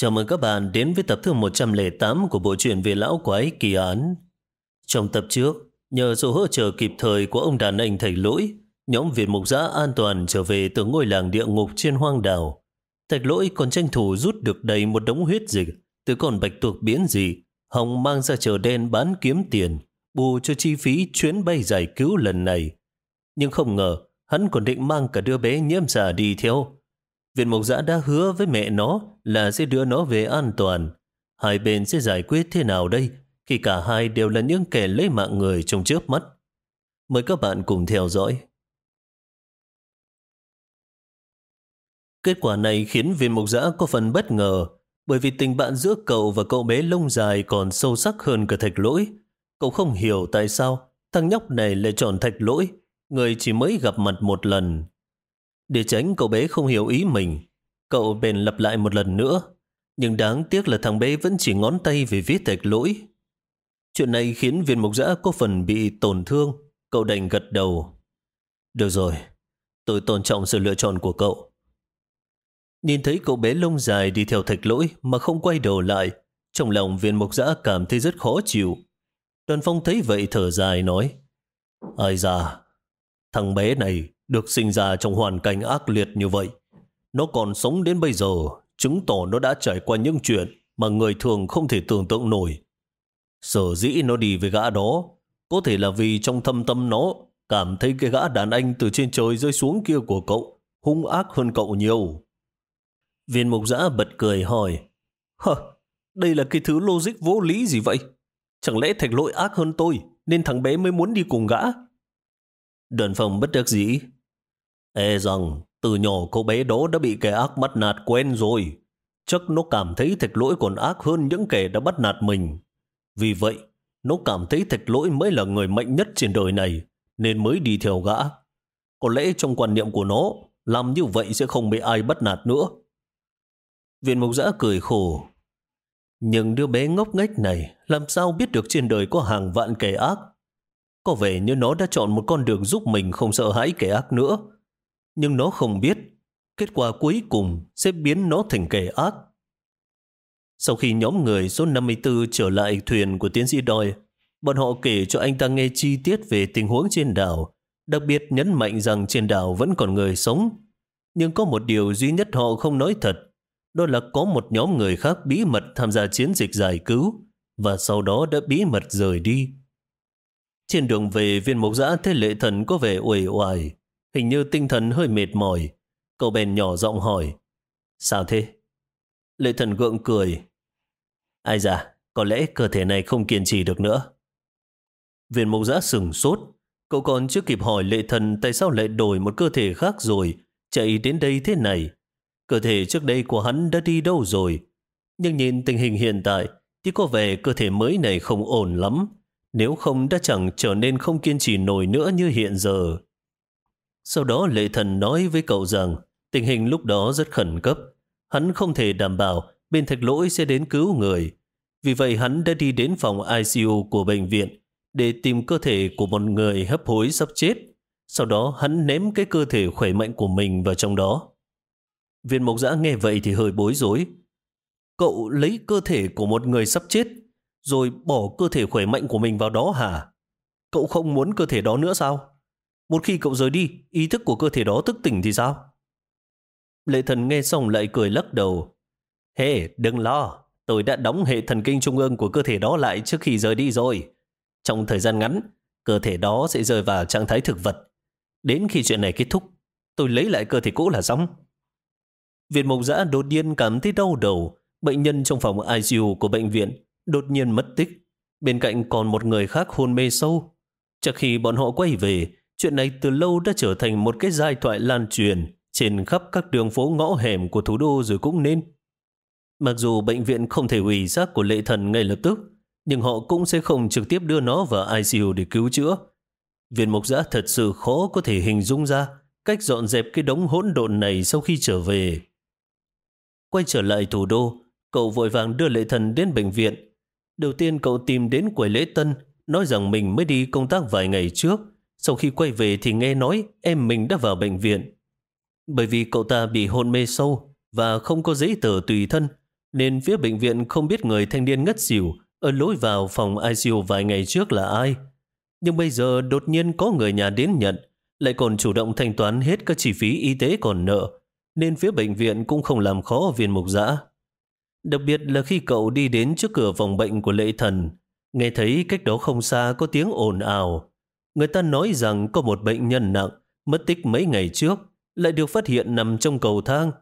Chào mừng các bạn đến với tập thứ 108 của bộ truyện về lão quái kỳ án. Trong tập trước, nhờ sự hỗ trợ kịp thời của ông đàn anh thầy lỗi, nhóm Việt Mục Giã an toàn trở về từ ngôi làng địa ngục trên hoang đảo. Thạch lỗi còn tranh thủ rút được đầy một đống huyết dịch từ con bạch tuộc biến dị, Hồng mang ra chợ đen bán kiếm tiền, bù cho chi phí chuyến bay giải cứu lần này. Nhưng không ngờ, hắn còn định mang cả đứa bé nhiễm giả đi theo. Viện Mộc Giã đã hứa với mẹ nó là sẽ đưa nó về an toàn. Hai bên sẽ giải quyết thế nào đây khi cả hai đều là những kẻ lấy mạng người trong chớp mắt. Mời các bạn cùng theo dõi. Kết quả này khiến viên mục giã có phần bất ngờ bởi vì tình bạn giữa cậu và cậu bé lông dài còn sâu sắc hơn cả thạch lỗi. Cậu không hiểu tại sao thằng nhóc này lại chọn thạch lỗi, người chỉ mới gặp mặt một lần. Để tránh cậu bé không hiểu ý mình, cậu bèn lặp lại một lần nữa. Nhưng đáng tiếc là thằng bé vẫn chỉ ngón tay về viết thạch lỗi. Chuyện này khiến viên mục giã có phần bị tổn thương. Cậu đành gật đầu. Được rồi, tôi tôn trọng sự lựa chọn của cậu. Nhìn thấy cậu bé lông dài đi theo thạch lỗi mà không quay đầu lại, trong lòng viên mục giã cảm thấy rất khó chịu. Đoàn phong thấy vậy thở dài nói, Ai da, thằng bé này được sinh ra trong hoàn cảnh ác liệt như vậy. Nó còn sống đến bây giờ, chứng tỏ nó đã trải qua những chuyện mà người thường không thể tưởng tượng nổi. Sở dĩ nó đi với gã đó, có thể là vì trong thâm tâm nó cảm thấy cái gã đàn anh từ trên trời rơi xuống kia của cậu hung ác hơn cậu nhiều. Viên mục giã bật cười hỏi, Hờ, đây là cái thứ logic vô lý gì vậy? Chẳng lẽ thạch lỗi ác hơn tôi, nên thằng bé mới muốn đi cùng gã? Đơn phòng bất đắc dĩ. E rằng, từ nhỏ cô bé đó đã bị kẻ ác bắt nạt quen rồi. Chắc nó cảm thấy thạch lỗi còn ác hơn những kẻ đã bắt nạt mình. Vì vậy, nó cảm thấy thạch lỗi mới là người mạnh nhất trên đời này, nên mới đi theo gã. Có lẽ trong quan niệm của nó, làm như vậy sẽ không bị ai bắt nạt nữa. Viện mục giã cười khổ. Nhưng đứa bé ngốc nghếch này làm sao biết được trên đời có hàng vạn kẻ ác. Có vẻ như nó đã chọn một con đường giúp mình không sợ hãi kẻ ác nữa. Nhưng nó không biết, kết quả cuối cùng sẽ biến nó thành kẻ ác. Sau khi nhóm người số 54 trở lại thuyền của tiến sĩ Doyle, bọn họ kể cho anh ta nghe chi tiết về tình huống trên đảo, đặc biệt nhấn mạnh rằng trên đảo vẫn còn người sống. Nhưng có một điều duy nhất họ không nói thật, đó là có một nhóm người khác bí mật tham gia chiến dịch giải cứu và sau đó đã bí mật rời đi. Trên đường về viên mục giã thế lệ thần có vẻ uể oải, hình như tinh thần hơi mệt mỏi. Cậu bèn nhỏ giọng hỏi, sao thế? Lệ thần gượng cười, ai dạ, có lẽ cơ thể này không kiên trì được nữa. Viên mục giã sừng sốt, cậu còn chưa kịp hỏi lệ thần tại sao lại đổi một cơ thể khác rồi, chạy đến đây thế này. Cơ thể trước đây của hắn đã đi đâu rồi? Nhưng nhìn tình hình hiện tại thì có vẻ cơ thể mới này không ổn lắm. Nếu không đã chẳng trở nên không kiên trì nổi nữa như hiện giờ. Sau đó lệ thần nói với cậu rằng tình hình lúc đó rất khẩn cấp. Hắn không thể đảm bảo bên thạch lỗi sẽ đến cứu người. Vì vậy hắn đã đi đến phòng ICU của bệnh viện để tìm cơ thể của một người hấp hối sắp chết. Sau đó hắn ném cái cơ thể khỏe mạnh của mình vào trong đó. Viên mộc giã nghe vậy thì hơi bối rối. Cậu lấy cơ thể của một người sắp chết, rồi bỏ cơ thể khỏe mạnh của mình vào đó hả? Cậu không muốn cơ thể đó nữa sao? Một khi cậu rời đi, ý thức của cơ thể đó thức tỉnh thì sao? Lệ thần nghe xong lại cười lắc đầu. Hề, hey, đừng lo, tôi đã đóng hệ thần kinh trung ương của cơ thể đó lại trước khi rời đi rồi. Trong thời gian ngắn, cơ thể đó sẽ rơi vào trạng thái thực vật. Đến khi chuyện này kết thúc, tôi lấy lại cơ thể cũ là xong. Viện Mộc Giã đột nhiên cảm thấy đau đầu. Bệnh nhân trong phòng ICU của bệnh viện đột nhiên mất tích. Bên cạnh còn một người khác hôn mê sâu. Trước khi bọn họ quay về, chuyện này từ lâu đã trở thành một cái giai thoại lan truyền trên khắp các đường phố ngõ hẻm của thủ đô rồi cũng nên. Mặc dù bệnh viện không thể hủy xác của lệ thần ngay lập tức, nhưng họ cũng sẽ không trực tiếp đưa nó vào ICU để cứu chữa. Viện mục giã thật sự khó có thể hình dung ra cách dọn dẹp cái đống hỗn độn này sau khi trở về. Quay trở lại thủ đô, cậu vội vàng đưa lệ thần đến bệnh viện. Đầu tiên cậu tìm đến quầy lễ tân, nói rằng mình mới đi công tác vài ngày trước. Sau khi quay về thì nghe nói em mình đã vào bệnh viện. Bởi vì cậu ta bị hôn mê sâu và không có giấy tờ tùy thân, nên phía bệnh viện không biết người thanh niên ngất xỉu ở lối vào phòng ICU vài ngày trước là ai. Nhưng bây giờ đột nhiên có người nhà đến nhận, lại còn chủ động thanh toán hết các chi phí y tế còn nợ, nên phía bệnh viện cũng không làm khó viên mục giã. Đặc biệt là khi cậu đi đến trước cửa phòng bệnh của lệ thần, nghe thấy cách đó không xa có tiếng ồn ào. Người ta nói rằng có một bệnh nhân nặng, mất tích mấy ngày trước, lại được phát hiện nằm trong cầu thang.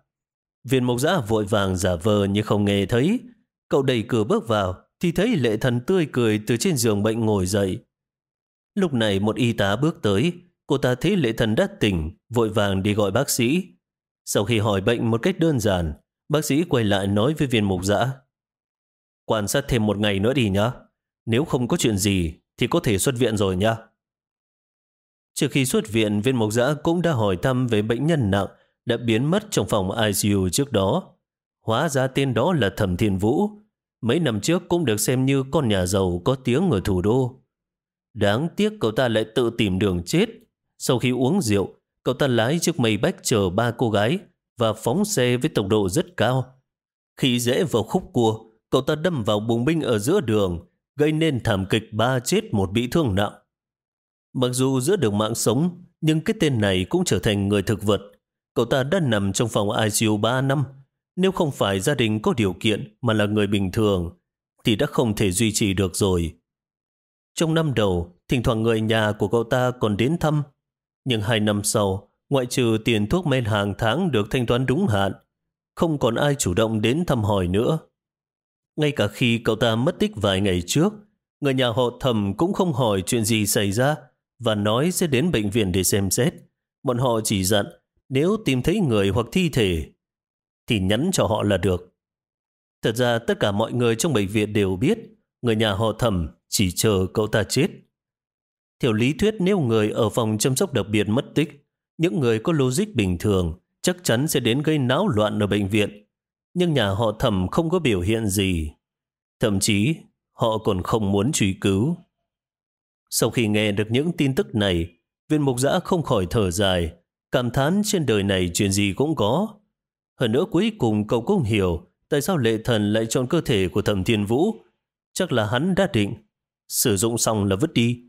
Viên mộc giã vội vàng giả vờ như không nghe thấy. Cậu đẩy cửa bước vào, thì thấy lệ thần tươi cười từ trên giường bệnh ngồi dậy. Lúc này một y tá bước tới, cô ta thấy lệ thần đã tỉnh, vội vàng đi gọi bác sĩ. Sau khi hỏi bệnh một cách đơn giản, bác sĩ quay lại nói với viên mục giã. Quan sát thêm một ngày nữa đi nhá. Nếu không có chuyện gì thì có thể xuất viện rồi nhá. Trước khi xuất viện, viên mục giã cũng đã hỏi thăm về bệnh nhân nặng đã biến mất trong phòng ICU trước đó. Hóa ra tên đó là Thẩm Thiên Vũ. Mấy năm trước cũng được xem như con nhà giàu có tiếng ở thủ đô. Đáng tiếc cậu ta lại tự tìm đường chết. Sau khi uống rượu, cậu ta lái chiếc mây bách chờ ba cô gái và phóng xe với tốc độ rất cao. Khi rẽ vào khúc cua, cậu ta đâm vào bùng binh ở giữa đường, gây nên thảm kịch ba chết một bị thương nặng. Mặc dù giữ được mạng sống, nhưng cái tên này cũng trở thành người thực vật. Cậu ta đã nằm trong phòng ICU 3 năm. Nếu không phải gia đình có điều kiện mà là người bình thường, thì đã không thể duy trì được rồi. Trong năm đầu, thỉnh thoảng người nhà của cậu ta còn đến thăm. Nhưng hai năm sau, ngoại trừ tiền thuốc men hàng tháng được thanh toán đúng hạn, không còn ai chủ động đến thăm hỏi nữa. Ngay cả khi cậu ta mất tích vài ngày trước, người nhà họ thầm cũng không hỏi chuyện gì xảy ra và nói sẽ đến bệnh viện để xem xét. Bọn họ chỉ dặn nếu tìm thấy người hoặc thi thể thì nhắn cho họ là được. Thật ra tất cả mọi người trong bệnh viện đều biết người nhà họ thẩm chỉ chờ cậu ta chết. Theo lý thuyết nếu người ở phòng chăm sóc đặc biệt mất tích, những người có logic bình thường chắc chắn sẽ đến gây náo loạn ở bệnh viện. Nhưng nhà họ thẩm không có biểu hiện gì. Thậm chí họ còn không muốn truy cứu. Sau khi nghe được những tin tức này, viên mục giã không khỏi thở dài, cảm thán trên đời này chuyện gì cũng có. Hơn nữa cuối cùng cậu cũng hiểu tại sao lệ thần lại chọn cơ thể của thẩm thiên vũ. Chắc là hắn đã định, sử dụng xong là vứt đi.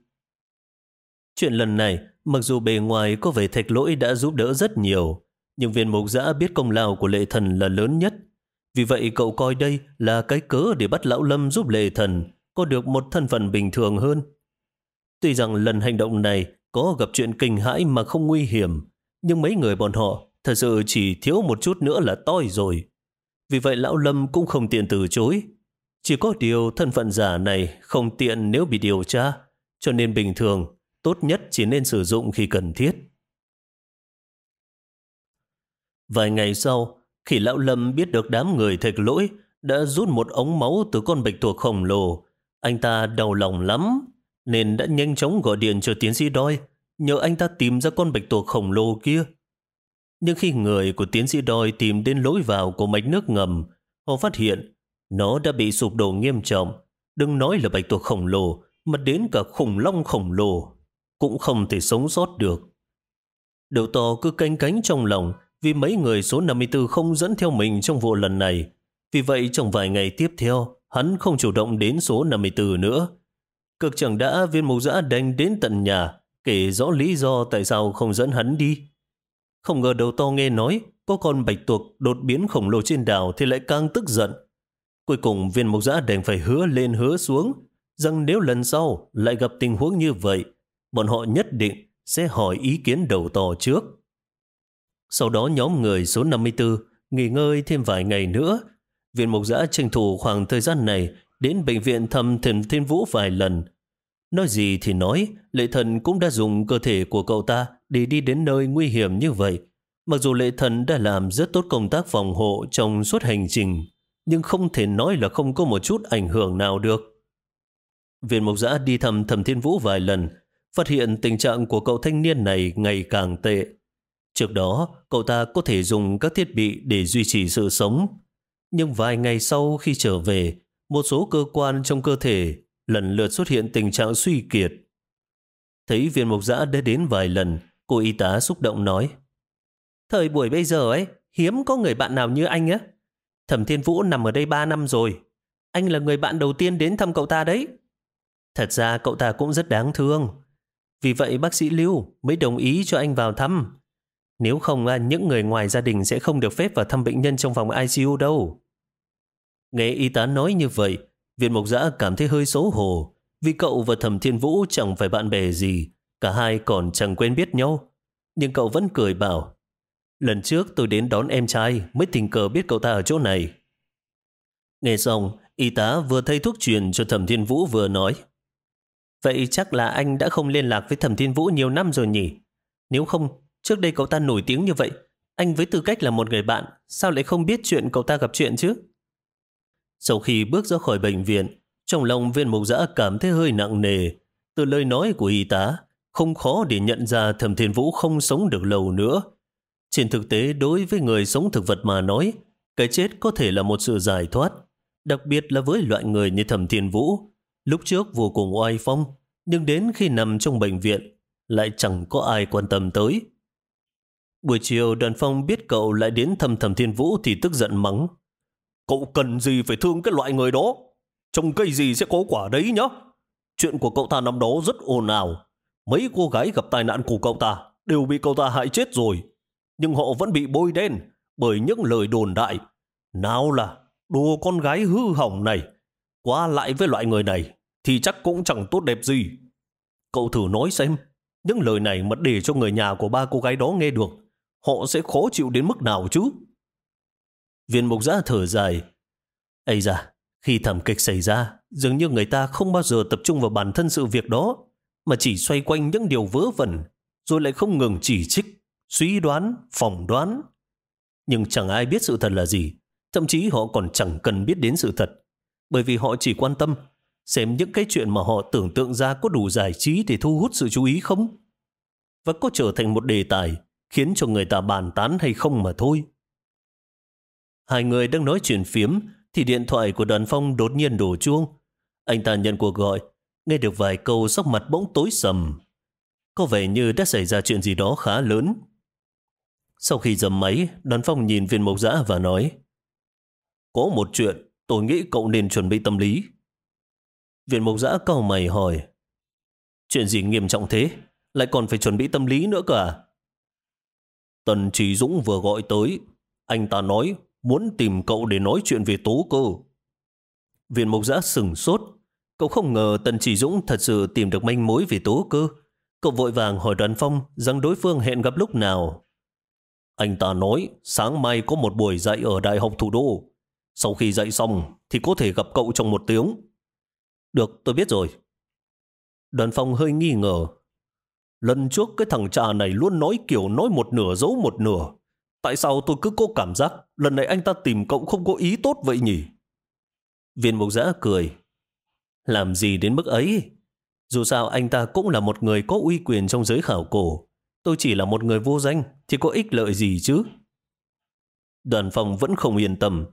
Chuyện lần này, mặc dù bề ngoài có vẻ thạch lỗi đã giúp đỡ rất nhiều, nhưng viên mục giã biết công lao của lệ thần là lớn nhất. Vì vậy cậu coi đây là cái cớ để bắt lão lâm giúp lệ thần có được một thân phận bình thường hơn. Tuy rằng lần hành động này có gặp chuyện kinh hãi mà không nguy hiểm, nhưng mấy người bọn họ thật sự chỉ thiếu một chút nữa là toi rồi. Vì vậy lão Lâm cũng không tiện từ chối. Chỉ có điều thân phận giả này không tiện nếu bị điều tra, cho nên bình thường tốt nhất chỉ nên sử dụng khi cần thiết. Vài ngày sau, khi lão Lâm biết được đám người thạch lỗi đã rút một ống máu từ con bạch tuộc khổng lồ, anh ta đau lòng lắm, nên đã nhanh chóng gọi điện cho tiến sĩ Doi, nhờ anh ta tìm ra con bạch tuộc khổng lồ kia. Nhưng khi người của tiến sĩ Doi tìm đến lối vào của mạch nước ngầm, họ phát hiện nó đã bị sụp đổ nghiêm trọng. Đừng nói là bạch tuộc khổng lồ, mà đến cả khủng long khổng lồ cũng không thể sống sót được. Đầu to cứ canh cánh trong lòng vì mấy người số 54 không dẫn theo mình trong vụ lần này. Vì vậy trong vài ngày tiếp theo, hắn không chủ động đến số 54 nữa. Cực chẳng đã viên mục giã đánh đến tận nhà, kể rõ lý do tại sao không dẫn hắn đi. Không ngờ đầu to nghe nói có con bạch tuộc đột biến khổng lồ trên đảo thì lại càng tức giận. Cuối cùng viên mục giã đành phải hứa lên hứa xuống rằng nếu lần sau lại gặp tình huống như vậy, bọn họ nhất định sẽ hỏi ý kiến đầu to trước. Sau đó nhóm người số 54 nghỉ ngơi thêm vài ngày nữa. Viện mục giã tranh thủ khoảng thời gian này đến bệnh viện thăm thần thiên vũ vài lần. Nói gì thì nói, lệ thần cũng đã dùng cơ thể của cậu ta để đi đến nơi nguy hiểm như vậy. Mặc dù lệ thần đã làm rất tốt công tác phòng hộ trong suốt hành trình, nhưng không thể nói là không có một chút ảnh hưởng nào được. Viện Mộc Giã đi thăm Thẩm Thiên Vũ vài lần, phát hiện tình trạng của cậu thanh niên này ngày càng tệ. Trước đó, cậu ta có thể dùng các thiết bị để duy trì sự sống. Nhưng vài ngày sau khi trở về, một số cơ quan trong cơ thể lần lượt xuất hiện tình trạng suy kiệt. Thấy viên mục giã đã đến vài lần, cô y tá xúc động nói. Thời buổi bây giờ ấy, hiếm có người bạn nào như anh á. Thẩm Thiên Vũ nằm ở đây 3 năm rồi. Anh là người bạn đầu tiên đến thăm cậu ta đấy. Thật ra cậu ta cũng rất đáng thương. Vì vậy bác sĩ Lưu mới đồng ý cho anh vào thăm. Nếu không, à, những người ngoài gia đình sẽ không được phép vào thăm bệnh nhân trong phòng ICU đâu. Nghe y tá nói như vậy, Viện mộc giã cảm thấy hơi xấu hổ vì cậu và thẩm thiên vũ chẳng phải bạn bè gì, cả hai còn chẳng quen biết nhau. Nhưng cậu vẫn cười bảo, lần trước tôi đến đón em trai mới tình cờ biết cậu ta ở chỗ này. Nghe xong, y tá vừa thay thuốc truyền cho thẩm thiên vũ vừa nói, Vậy chắc là anh đã không liên lạc với thẩm thiên vũ nhiều năm rồi nhỉ? Nếu không, trước đây cậu ta nổi tiếng như vậy, anh với tư cách là một người bạn, sao lại không biết chuyện cậu ta gặp chuyện chứ? Sau khi bước ra khỏi bệnh viện, trong lòng viên mục giã cảm thấy hơi nặng nề. Từ lời nói của y tá, không khó để nhận ra thẩm thiên vũ không sống được lâu nữa. Trên thực tế, đối với người sống thực vật mà nói, cái chết có thể là một sự giải thoát, đặc biệt là với loại người như thẩm thiên vũ. Lúc trước vô cùng oai phong, nhưng đến khi nằm trong bệnh viện, lại chẳng có ai quan tâm tới. Buổi chiều đoàn phong biết cậu lại đến thăm thẩm thiên vũ thì tức giận mắng. Cậu cần gì phải thương cái loại người đó? Trồng cây gì sẽ có quả đấy nhá. Chuyện của cậu ta năm đó rất ồn ào. Mấy cô gái gặp tai nạn của cậu ta đều bị cậu ta hại chết rồi. Nhưng họ vẫn bị bôi đen bởi những lời đồn đại. Nào là đồ con gái hư hỏng này qua lại với loại người này thì chắc cũng chẳng tốt đẹp gì. Cậu thử nói xem, những lời này mà để cho người nhà của ba cô gái đó nghe được, họ sẽ khó chịu đến mức nào chứ? Viên mục giã thở dài. Ây da, khi thảm kịch xảy ra, dường như người ta không bao giờ tập trung vào bản thân sự việc đó, mà chỉ xoay quanh những điều vớ vẩn, rồi lại không ngừng chỉ trích, suy đoán, phỏng đoán. Nhưng chẳng ai biết sự thật là gì, thậm chí họ còn chẳng cần biết đến sự thật, bởi vì họ chỉ quan tâm xem những cái chuyện mà họ tưởng tượng ra có đủ giải trí để thu hút sự chú ý không? Và có trở thành một đề tài khiến cho người ta bàn tán hay không mà thôi. Hai người đang nói chuyện phiếm thì điện thoại của đoàn phong đột nhiên đổ chuông. Anh ta nhận cuộc gọi, nghe được vài câu sắc mặt bỗng tối sầm. Có vẻ như đã xảy ra chuyện gì đó khá lớn. Sau khi dầm máy, đoàn phong nhìn viên mộc giã và nói Có một chuyện, tôi nghĩ cậu nên chuẩn bị tâm lý. Viên mộc giã cau mày hỏi Chuyện gì nghiêm trọng thế? Lại còn phải chuẩn bị tâm lý nữa cả. Tần Trí Dũng vừa gọi tới. Anh ta nói muốn tìm cậu để nói chuyện về tố cơ. Viên mộc giã sừng sốt. Cậu không ngờ Tần Chỉ Dũng thật sự tìm được manh mối về tố cơ. Cậu vội vàng hỏi đoàn phong rằng đối phương hẹn gặp lúc nào. Anh ta nói sáng mai có một buổi dạy ở Đại học Thủ đô. Sau khi dạy xong thì có thể gặp cậu trong một tiếng. Được, tôi biết rồi. Đoàn phong hơi nghi ngờ. Lần trước cái thằng cha này luôn nói kiểu nói một nửa giấu một nửa. Tại sao tôi cứ có cảm giác lần này anh ta tìm cậu không có ý tốt vậy nhỉ? Viên mục giã cười. Làm gì đến mức ấy? Dù sao anh ta cũng là một người có uy quyền trong giới khảo cổ. Tôi chỉ là một người vô danh thì có ích lợi gì chứ? Đoàn phòng vẫn không yên tâm.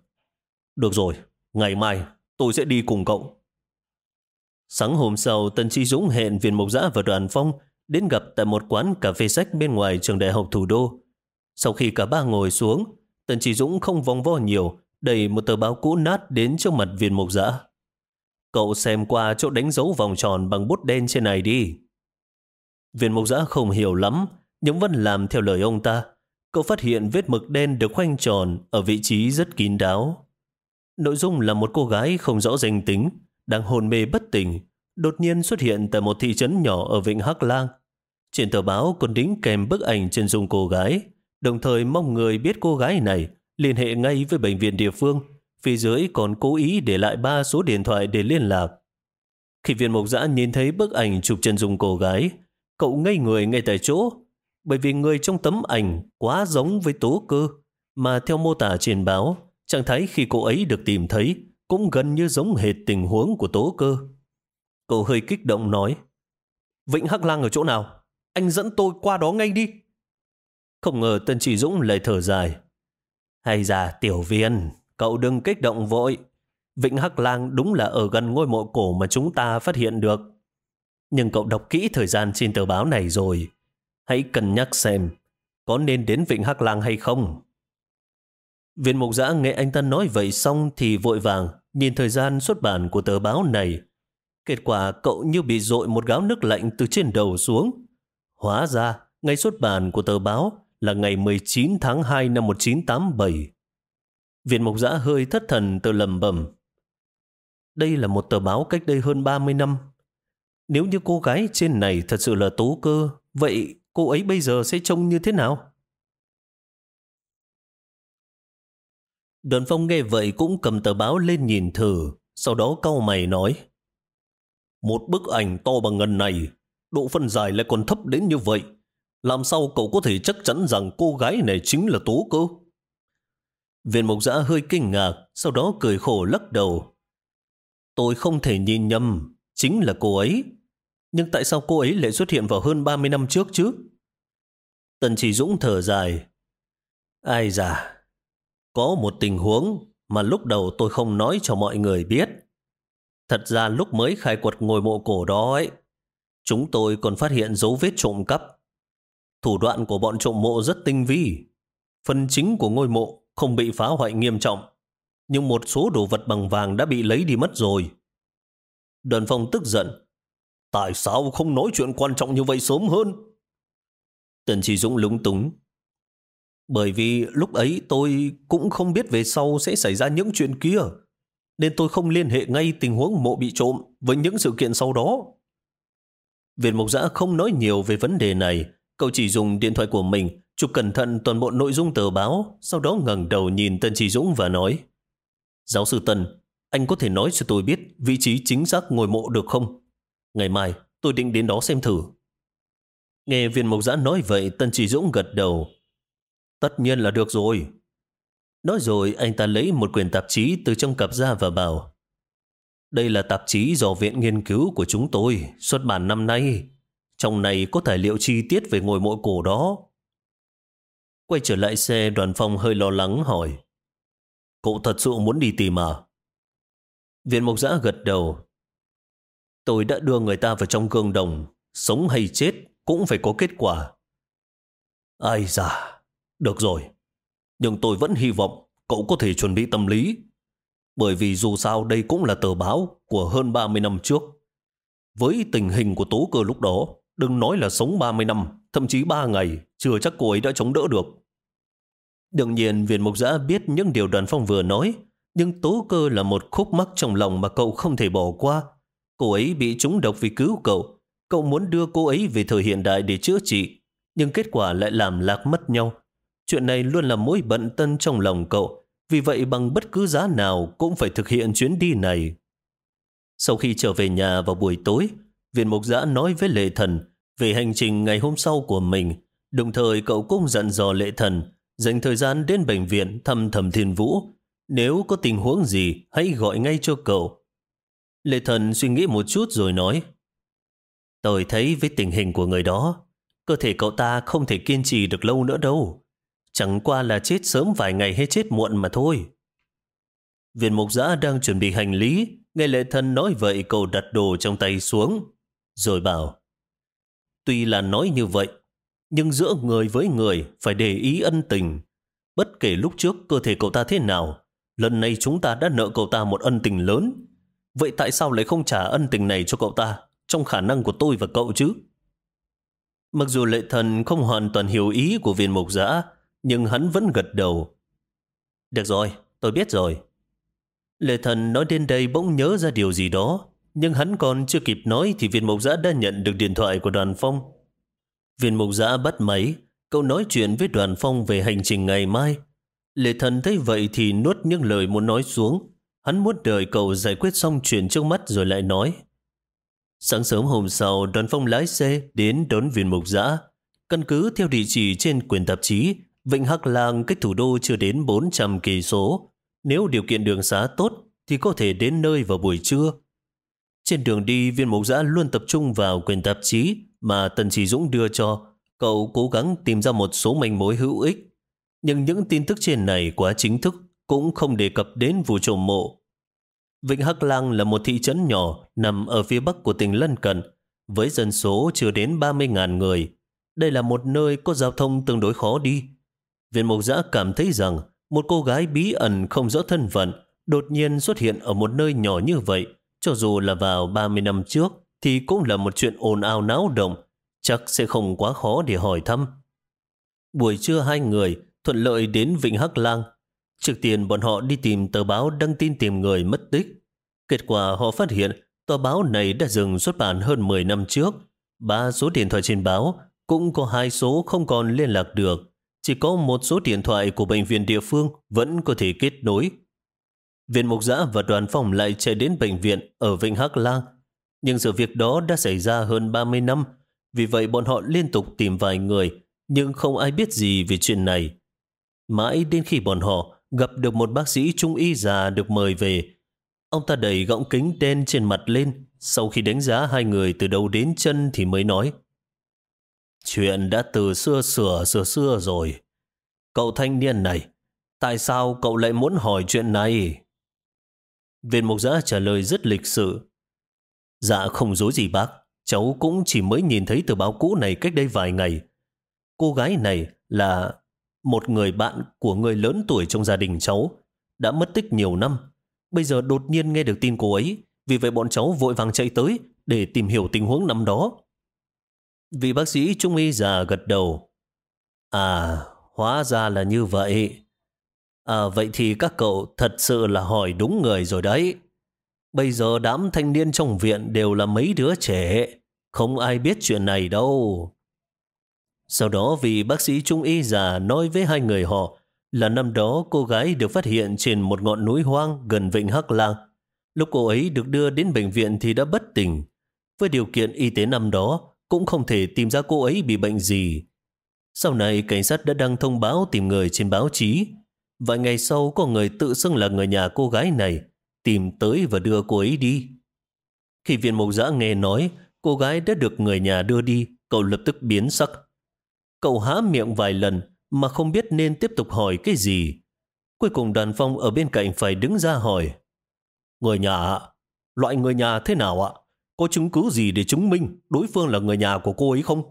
Được rồi, ngày mai tôi sẽ đi cùng cậu. Sáng hôm sau, Tân Chi Dũng hẹn viên Mộc giã và đoàn phong đến gặp tại một quán cà phê sách bên ngoài trường đại học thủ đô. Sau khi cả ba ngồi xuống, tần chỉ Dũng không vòng vo nhiều, đẩy một tờ báo cũ nát đến trước mặt viên mục giã. Cậu xem qua chỗ đánh dấu vòng tròn bằng bút đen trên này đi. Viên mục giã không hiểu lắm, nhưng vẫn làm theo lời ông ta. Cậu phát hiện vết mực đen được khoanh tròn ở vị trí rất kín đáo. Nội dung là một cô gái không rõ danh tính, đang hồn mê bất tỉnh, đột nhiên xuất hiện tại một thị trấn nhỏ ở Vịnh Hắc Lang. Trên tờ báo còn đính kèm bức ảnh chân dung cô gái, đồng thời mong người biết cô gái này liên hệ ngay với bệnh viện địa phương. Phía dưới còn cố ý để lại ba số điện thoại để liên lạc. Khi viên mộc giã nhìn thấy bức ảnh chụp chân dung cô gái, cậu ngây người ngay tại chỗ, bởi vì người trong tấm ảnh quá giống với tố cơ, mà theo mô tả trên báo, trạng thái khi cô ấy được tìm thấy cũng gần như giống hệt tình huống của tố cơ. Cậu hơi kích động nói, Vịnh Hắc Lang ở chỗ nào? Anh dẫn tôi qua đó ngay đi. Không ngờ Tân Chỉ Dũng lại thở dài. Hay già tiểu viên, cậu đừng kích động vội. Vịnh Hắc Lang đúng là ở gần ngôi mộ cổ mà chúng ta phát hiện được. Nhưng cậu đọc kỹ thời gian trên tờ báo này rồi. Hãy cân nhắc xem có nên đến Vịnh Hắc Lang hay không. Viên mục giã nghe anh ta nói vậy xong thì vội vàng nhìn thời gian xuất bản của tờ báo này. Kết quả cậu như bị dội một gáo nước lạnh từ trên đầu xuống. Hóa ra, ngay xuất bản của tờ báo là ngày 19 tháng 2 năm 1987. Viện Mộc giã hơi thất thần từ lầm bầm. Đây là một tờ báo cách đây hơn 30 năm. Nếu như cô gái trên này thật sự là tố cơ, vậy cô ấy bây giờ sẽ trông như thế nào? Đoàn phong nghe vậy cũng cầm tờ báo lên nhìn thử, sau đó cau mày nói. Một bức ảnh to bằng ngần này, độ phân dài lại còn thấp đến như vậy. Làm sao cậu có thể chắc chắn rằng cô gái này chính là tố cơ? Viên mộc giã hơi kinh ngạc, sau đó cười khổ lắc đầu. Tôi không thể nhìn nhầm, chính là cô ấy. Nhưng tại sao cô ấy lại xuất hiện vào hơn 30 năm trước chứ? Tần chỉ dũng thở dài. Ai già, có một tình huống mà lúc đầu tôi không nói cho mọi người biết. Thật ra lúc mới khai quật ngôi mộ cổ đó ấy, chúng tôi còn phát hiện dấu vết trộm cắp. Thủ đoạn của bọn trộm mộ rất tinh vi. Phần chính của ngôi mộ không bị phá hoại nghiêm trọng, nhưng một số đồ vật bằng vàng đã bị lấy đi mất rồi. Đoàn phong tức giận. Tại sao không nói chuyện quan trọng như vậy sớm hơn? Tần Chỉ Dũng lúng túng. Bởi vì lúc ấy tôi cũng không biết về sau sẽ xảy ra những chuyện kia, nên tôi không liên hệ ngay tình huống mộ bị trộm với những sự kiện sau đó. Việt Mộc Giã không nói nhiều về vấn đề này, cậu chỉ dùng điện thoại của mình chụp cẩn thận toàn bộ nội dung tờ báo, sau đó ngẩng đầu nhìn Tân Chỉ Dũng và nói Giáo sư Tân, anh có thể nói cho tôi biết vị trí chính xác ngôi mộ được không? Ngày mai tôi định đến đó xem thử. Nghe viên mộc giã nói vậy, Tân Chỉ Dũng gật đầu. Tất nhiên là được rồi. Nói rồi, anh ta lấy một quyển tạp chí từ trong cặp ra và bảo Đây là tạp chí do Viện Nghiên cứu của chúng tôi, xuất bản năm nay. Trong này có tài liệu chi tiết về ngôi mộ cổ đó. Quay trở lại xe, đoàn phong hơi lo lắng hỏi Cậu thật sự muốn đi tìm à? Viện mộc giã gật đầu. Tôi đã đưa người ta vào trong gương đồng, sống hay chết cũng phải có kết quả. Ai da, được rồi. Nhưng tôi vẫn hy vọng cậu có thể chuẩn bị tâm lý. Bởi vì dù sao đây cũng là tờ báo của hơn 30 năm trước. Với tình hình của tố cơ lúc đó, đừng nói là sống 30 năm, thậm chí 3 ngày, chưa chắc cô ấy đã chống đỡ được. Đương nhiên, viên mục giã biết những điều đoàn phong vừa nói, nhưng tố cơ là một khúc mắc trong lòng mà cậu không thể bỏ qua. Cô ấy bị trúng độc vì cứu cậu. Cậu muốn đưa cô ấy về thời hiện đại để chữa trị, nhưng kết quả lại làm lạc mất nhau. Chuyện này luôn là mối bận tân trong lòng cậu, vì vậy bằng bất cứ giá nào cũng phải thực hiện chuyến đi này. Sau khi trở về nhà vào buổi tối, viên mục giã nói với lệ thần về hành trình ngày hôm sau của mình, đồng thời cậu cũng dặn dò lệ thần dành thời gian đến bệnh viện thăm thầm thiên vũ. Nếu có tình huống gì, hãy gọi ngay cho cậu. Lệ thần suy nghĩ một chút rồi nói, Tôi thấy với tình hình của người đó, cơ thể cậu ta không thể kiên trì được lâu nữa đâu. Chẳng qua là chết sớm vài ngày hay chết muộn mà thôi. Viên mục giã đang chuẩn bị hành lý, nghe lệ thần nói vậy cậu đặt đồ trong tay xuống, rồi bảo, Tuy là nói như vậy, nhưng giữa người với người phải để ý ân tình. Bất kể lúc trước cơ thể cậu ta thế nào, lần này chúng ta đã nợ cậu ta một ân tình lớn. Vậy tại sao lại không trả ân tình này cho cậu ta trong khả năng của tôi và cậu chứ? Mặc dù lệ thần không hoàn toàn hiểu ý của viên mục giã, nhưng hắn vẫn gật đầu. Được rồi, tôi biết rồi. Lệ thần nói đến đây bỗng nhớ ra điều gì đó, nhưng hắn còn chưa kịp nói thì viên mục giã đã nhận được điện thoại của đoàn phong. Viên mục giã bắt máy, cậu nói chuyện với đoàn phong về hành trình ngày mai. Lệ thần thấy vậy thì nuốt những lời muốn nói xuống. Hắn muốn đợi cậu giải quyết xong chuyện trước mắt rồi lại nói. Sáng sớm hôm sau, đoàn phong lái xe đến đón viên mục giã. Căn cứ theo địa chỉ trên quyền tạp chí, Vịnh Hắc Lang cách thủ đô chưa đến 400 kỳ số. Nếu điều kiện đường xá tốt thì có thể đến nơi vào buổi trưa. Trên đường đi, viên mục giã luôn tập trung vào quyền tạp chí mà Tần Chỉ Dũng đưa cho. Cậu cố gắng tìm ra một số manh mối hữu ích. Nhưng những tin tức trên này quá chính thức cũng không đề cập đến vụ trộm mộ. Vịnh Hắc Lang là một thị trấn nhỏ nằm ở phía bắc của tỉnh lân cận, với dân số chưa đến 30.000 người. Đây là một nơi có giao thông tương đối khó đi. Viện Mộc Giã cảm thấy rằng một cô gái bí ẩn không rõ thân phận đột nhiên xuất hiện ở một nơi nhỏ như vậy, cho dù là vào 30 năm trước, thì cũng là một chuyện ồn ào náo động, chắc sẽ không quá khó để hỏi thăm. Buổi trưa hai người thuận lợi đến Vịnh Hắc Lang. Trước tiên bọn họ đi tìm tờ báo đăng tin tìm người mất tích. Kết quả họ phát hiện tờ báo này đã dừng xuất bản hơn 10 năm trước. Ba số điện thoại trên báo cũng có hai số không còn liên lạc được. Chỉ có một số điện thoại của bệnh viện địa phương vẫn có thể kết nối. Viện Mục Giã và đoàn phòng lại chạy đến bệnh viện ở Vịnh Hắc Lang. Nhưng sự việc đó đã xảy ra hơn 30 năm, vì vậy bọn họ liên tục tìm vài người, nhưng không ai biết gì về chuyện này. Mãi đến khi bọn họ gặp được một bác sĩ trung y già được mời về, ông ta đẩy gọng kính đen trên mặt lên, sau khi đánh giá hai người từ đầu đến chân thì mới nói Chuyện đã từ xưa sửa xưa xưa rồi. Cậu thanh niên này, tại sao cậu lại muốn hỏi chuyện này? Viên mục giã trả lời rất lịch sự. Dạ không dối gì bác, cháu cũng chỉ mới nhìn thấy tờ báo cũ này cách đây vài ngày. Cô gái này là một người bạn của người lớn tuổi trong gia đình cháu, đã mất tích nhiều năm. Bây giờ đột nhiên nghe được tin cô ấy, vì vậy bọn cháu vội vàng chạy tới để tìm hiểu tình huống năm đó. Vị bác sĩ trung y già gật đầu. À, hóa ra là như vậy. À, vậy thì các cậu thật sự là hỏi đúng người rồi đấy. Bây giờ đám thanh niên trong viện đều là mấy đứa trẻ. Không ai biết chuyện này đâu. Sau đó vì bác sĩ trung y già nói với hai người họ là năm đó cô gái được phát hiện trên một ngọn núi hoang gần vịnh Hắc Lang. Lúc cô ấy được đưa đến bệnh viện thì đã bất tỉnh. Với điều kiện y tế năm đó, cũng không thể tìm ra cô ấy bị bệnh gì. Sau này, cảnh sát đã đăng thông báo tìm người trên báo chí. Vài ngày sau, có người tự xưng là người nhà cô gái này, tìm tới và đưa cô ấy đi. Khi viên mục giã nghe nói cô gái đã được người nhà đưa đi, cậu lập tức biến sắc. Cậu há miệng vài lần mà không biết nên tiếp tục hỏi cái gì. Cuối cùng đoàn phong ở bên cạnh phải đứng ra hỏi. Người nhà ạ? Loại người nhà thế nào ạ? Có chứng cứ gì để chứng minh đối phương là người nhà của cô ấy không?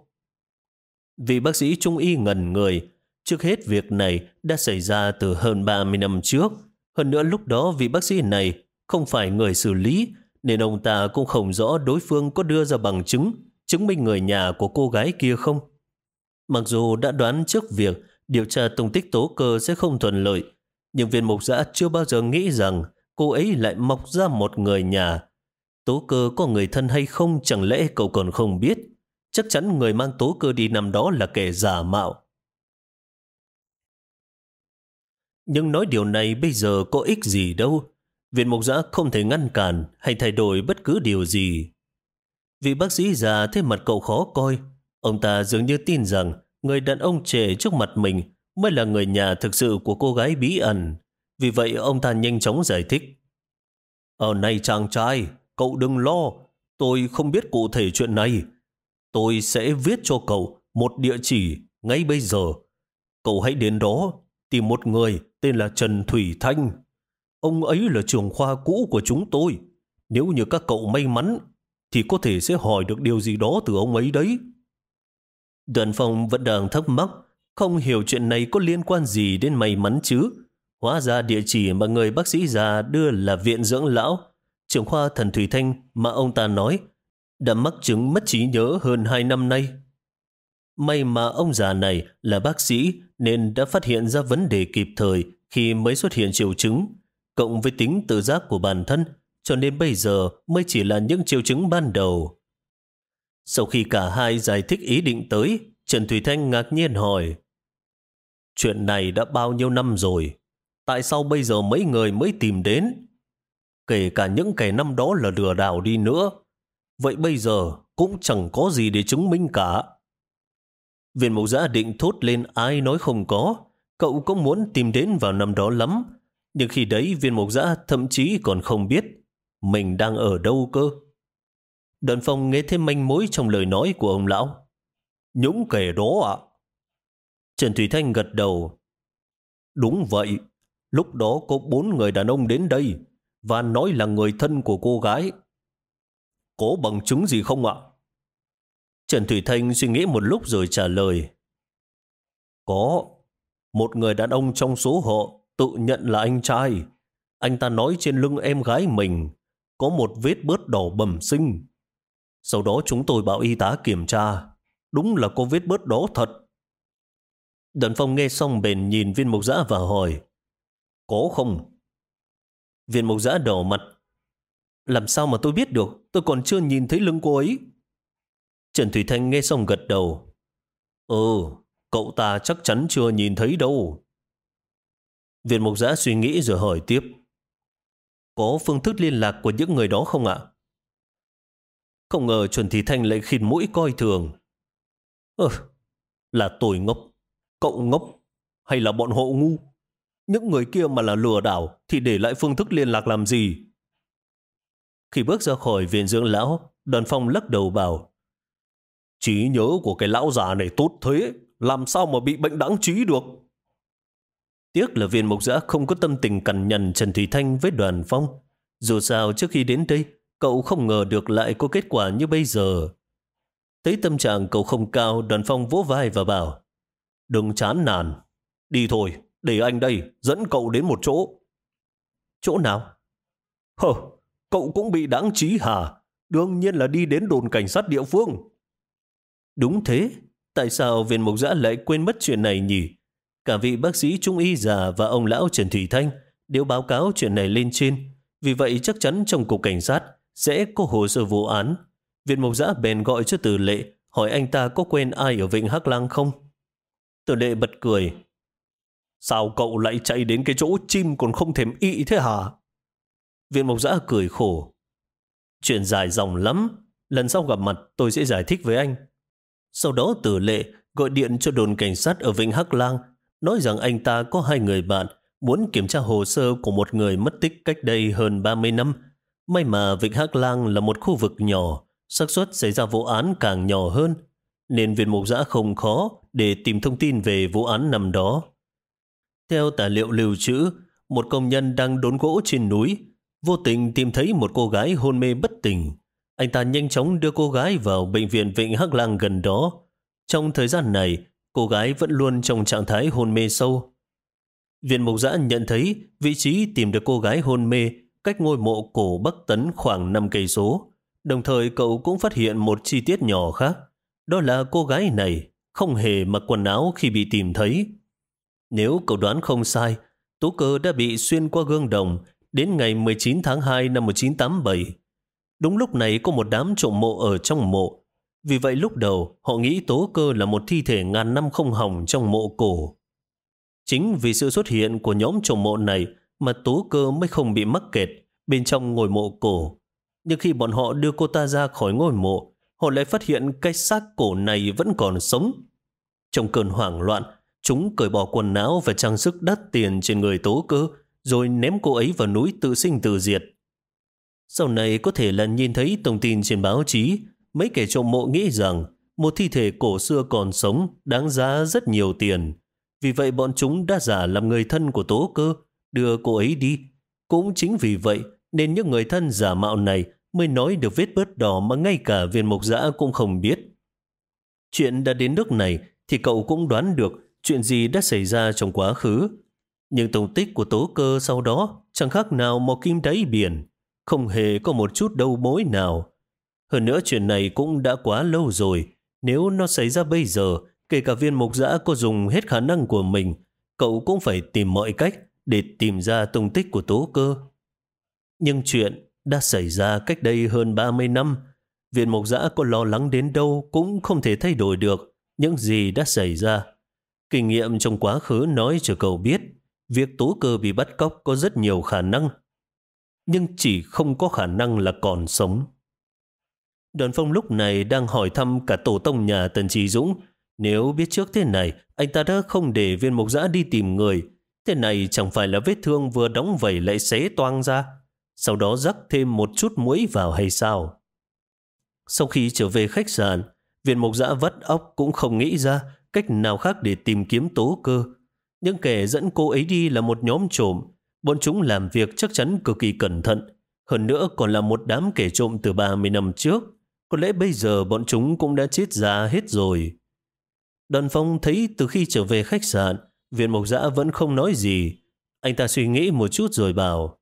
Vị bác sĩ trung y ngần người, trước hết việc này đã xảy ra từ hơn 30 năm trước. Hơn nữa lúc đó vị bác sĩ này không phải người xử lý, nên ông ta cũng không rõ đối phương có đưa ra bằng chứng, chứng minh người nhà của cô gái kia không. Mặc dù đã đoán trước việc điều tra tung tích tố cơ sẽ không thuận lợi, nhưng viên mục giã chưa bao giờ nghĩ rằng cô ấy lại mọc ra một người nhà Tố cơ có người thân hay không chẳng lẽ cậu còn không biết. Chắc chắn người mang tố cơ đi nằm đó là kẻ giả mạo. Nhưng nói điều này bây giờ có ích gì đâu. Viện mục giã không thể ngăn cản hay thay đổi bất cứ điều gì. Vị bác sĩ già thấy mặt cậu khó coi. Ông ta dường như tin rằng người đàn ông trẻ trước mặt mình mới là người nhà thực sự của cô gái bí ẩn. Vì vậy ông ta nhanh chóng giải thích. Ở này chàng trai, Cậu đừng lo, tôi không biết cụ thể chuyện này. Tôi sẽ viết cho cậu một địa chỉ ngay bây giờ. Cậu hãy đến đó tìm một người tên là Trần Thủy Thanh. Ông ấy là trưởng khoa cũ của chúng tôi. Nếu như các cậu may mắn, thì có thể sẽ hỏi được điều gì đó từ ông ấy đấy. Đoàn phòng vẫn đang thắc mắc, không hiểu chuyện này có liên quan gì đến may mắn chứ. Hóa ra địa chỉ mà người bác sĩ già đưa là viện dưỡng lão, trưởng khoa thần Thủy Thanh mà ông ta nói đã mắc chứng mất trí nhớ hơn hai năm nay. May mà ông già này là bác sĩ nên đã phát hiện ra vấn đề kịp thời khi mới xuất hiện triệu chứng, cộng với tính tự giác của bản thân, cho nên bây giờ mới chỉ là những triệu chứng ban đầu. Sau khi cả hai giải thích ý định tới, Trần Thủy Thanh ngạc nhiên hỏi Chuyện này đã bao nhiêu năm rồi? Tại sao bây giờ mấy người mới tìm đến? kể cả những kẻ năm đó là lừa đảo đi nữa. Vậy bây giờ cũng chẳng có gì để chứng minh cả. Viên mẫu giã định thốt lên ai nói không có. Cậu cũng muốn tìm đến vào năm đó lắm. Nhưng khi đấy viên mộc giã thậm chí còn không biết mình đang ở đâu cơ. Đoàn phong nghe thêm manh mối trong lời nói của ông lão. Những kẻ đó ạ. Trần Thủy Thanh gật đầu. Đúng vậy, lúc đó có bốn người đàn ông đến đây và nói là người thân của cô gái. Có bằng chứng gì không ạ? Trần Thủy Thanh suy nghĩ một lúc rồi trả lời. Có, một người đàn ông trong số họ tự nhận là anh trai. Anh ta nói trên lưng em gái mình có một vết bớt đỏ bẩm sinh. Sau đó chúng tôi bảo y tá kiểm tra. Đúng là có vết bớt đó thật. Đần Phong nghe xong bền nhìn viên Mộc giã và hỏi Có không? Viên Mộc giã đỏ mặt Làm sao mà tôi biết được Tôi còn chưa nhìn thấy lưng cô ấy Trần Thủy Thanh nghe xong gật đầu Ừ Cậu ta chắc chắn chưa nhìn thấy đâu Viên Mộc giã suy nghĩ rồi hỏi tiếp Có phương thức liên lạc của những người đó không ạ? Không ngờ Trần Thủy Thanh lại khịt mũi coi thường Ừ Là tôi ngốc Cậu ngốc hay là bọn họ ngu? Những người kia mà là lừa đảo thì để lại phương thức liên lạc làm gì? Khi bước ra khỏi viện dưỡng lão, đoàn phong lắc đầu bảo trí nhớ của cái lão già này tốt thế, làm sao mà bị bệnh đáng trí được? Tiếc là viên mục giã không có tâm tình cằn nhằn Trần Thủy Thanh với đoàn phong. Dù sao trước khi đến đây, cậu không ngờ được lại có kết quả như bây giờ. Thấy tâm trạng cậu không cao, đoàn phong vỗ vai và bảo Đừng chán nản. Đi thôi, để anh đây, dẫn cậu đến một chỗ. Chỗ nào? Hờ, cậu cũng bị đáng trí hả? Đương nhiên là đi đến đồn cảnh sát địa phương. Đúng thế, tại sao viên mục giã lại quên mất chuyện này nhỉ? Cả vị bác sĩ trung y già và ông lão Trần Thủy Thanh đều báo cáo chuyện này lên trên. Vì vậy chắc chắn trong cục cảnh sát sẽ có hồ sơ vụ án. Viên mục giã bèn gọi cho từ lệ hỏi anh ta có quen ai ở Vịnh Hắc lang không? Tử lệ bật cười. Sao cậu lại chạy đến cái chỗ chim còn không thèm ị thế hả? Viện mộc giã cười khổ. Chuyện dài dòng lắm. Lần sau gặp mặt tôi sẽ giải thích với anh. Sau đó tử lệ gọi điện cho đồn cảnh sát ở Vịnh Hắc Lang nói rằng anh ta có hai người bạn muốn kiểm tra hồ sơ của một người mất tích cách đây hơn 30 năm. May mà Vịnh Hắc Lang là một khu vực nhỏ, xác suất xảy ra vụ án càng nhỏ hơn nên viên mục giã không khó để tìm thông tin về vụ án năm đó. Theo tài liệu lưu trữ, một công nhân đang đốn gỗ trên núi, vô tình tìm thấy một cô gái hôn mê bất tỉnh. Anh ta nhanh chóng đưa cô gái vào bệnh viện Vịnh Hắc Lang gần đó. Trong thời gian này, cô gái vẫn luôn trong trạng thái hôn mê sâu. Viện mục giã nhận thấy vị trí tìm được cô gái hôn mê cách ngôi mộ cổ Bắc Tấn khoảng 5 cây số. Đồng thời cậu cũng phát hiện một chi tiết nhỏ khác. Đó là cô gái này không hề mặc quần áo khi bị tìm thấy. Nếu cậu đoán không sai, Tố Cơ đã bị xuyên qua gương đồng đến ngày 19 tháng 2 năm 1987. Đúng lúc này có một đám trộm mộ ở trong mộ. Vì vậy lúc đầu họ nghĩ Tố Cơ là một thi thể ngàn năm không hỏng trong mộ cổ. Chính vì sự xuất hiện của nhóm trộm mộ này mà Tố Cơ mới không bị mắc kẹt bên trong ngôi mộ cổ. Nhưng khi bọn họ đưa cô ta ra khỏi ngôi mộ, họ lại phát hiện cái xác cổ này vẫn còn sống. Trong cơn hoảng loạn, chúng cởi bỏ quần áo và trang sức đắt tiền trên người tố cơ, rồi ném cô ấy vào núi tự sinh tự diệt. Sau này có thể là nhìn thấy thông tin trên báo chí, mấy kẻ trộm mộ nghĩ rằng một thi thể cổ xưa còn sống đáng giá rất nhiều tiền. Vì vậy bọn chúng đã giả làm người thân của tố cơ, đưa cô ấy đi. Cũng chính vì vậy nên những người thân giả mạo này mới nói được vết bớt đỏ mà ngay cả viên mục giã cũng không biết. Chuyện đã đến nước này thì cậu cũng đoán được chuyện gì đã xảy ra trong quá khứ. Nhưng tổng tích của tố cơ sau đó chẳng khác nào một kim đáy biển, không hề có một chút đầu mối nào. Hơn nữa chuyện này cũng đã quá lâu rồi, nếu nó xảy ra bây giờ, kể cả viên mục giã có dùng hết khả năng của mình, cậu cũng phải tìm mọi cách để tìm ra tung tích của tố cơ. Nhưng chuyện đã xảy ra cách đây hơn 30 năm. viên Mộc Giã có lo lắng đến đâu cũng không thể thay đổi được những gì đã xảy ra. Kinh nghiệm trong quá khứ nói cho cậu biết việc tố cơ bị bắt cóc có rất nhiều khả năng. Nhưng chỉ không có khả năng là còn sống. Đoàn phong lúc này đang hỏi thăm cả tổ tông nhà Tần Trí Dũng. Nếu biết trước thế này, anh ta đã không để viên mục giã đi tìm người. Thế này chẳng phải là vết thương vừa đóng vẩy lại xé toang ra sau đó rắc thêm một chút muối vào hay sao? Sau khi trở về khách sạn, viên mộc giã vắt óc cũng không nghĩ ra cách nào khác để tìm kiếm tố cơ. Những kẻ dẫn cô ấy đi là một nhóm trộm, bọn chúng làm việc chắc chắn cực kỳ cẩn thận. Hơn nữa còn là một đám kẻ trộm từ 30 năm trước. Có lẽ bây giờ bọn chúng cũng đã chết ra hết rồi. Đoàn phong thấy từ khi trở về khách sạn, viên mộc Dã vẫn không nói gì. Anh ta suy nghĩ một chút rồi bảo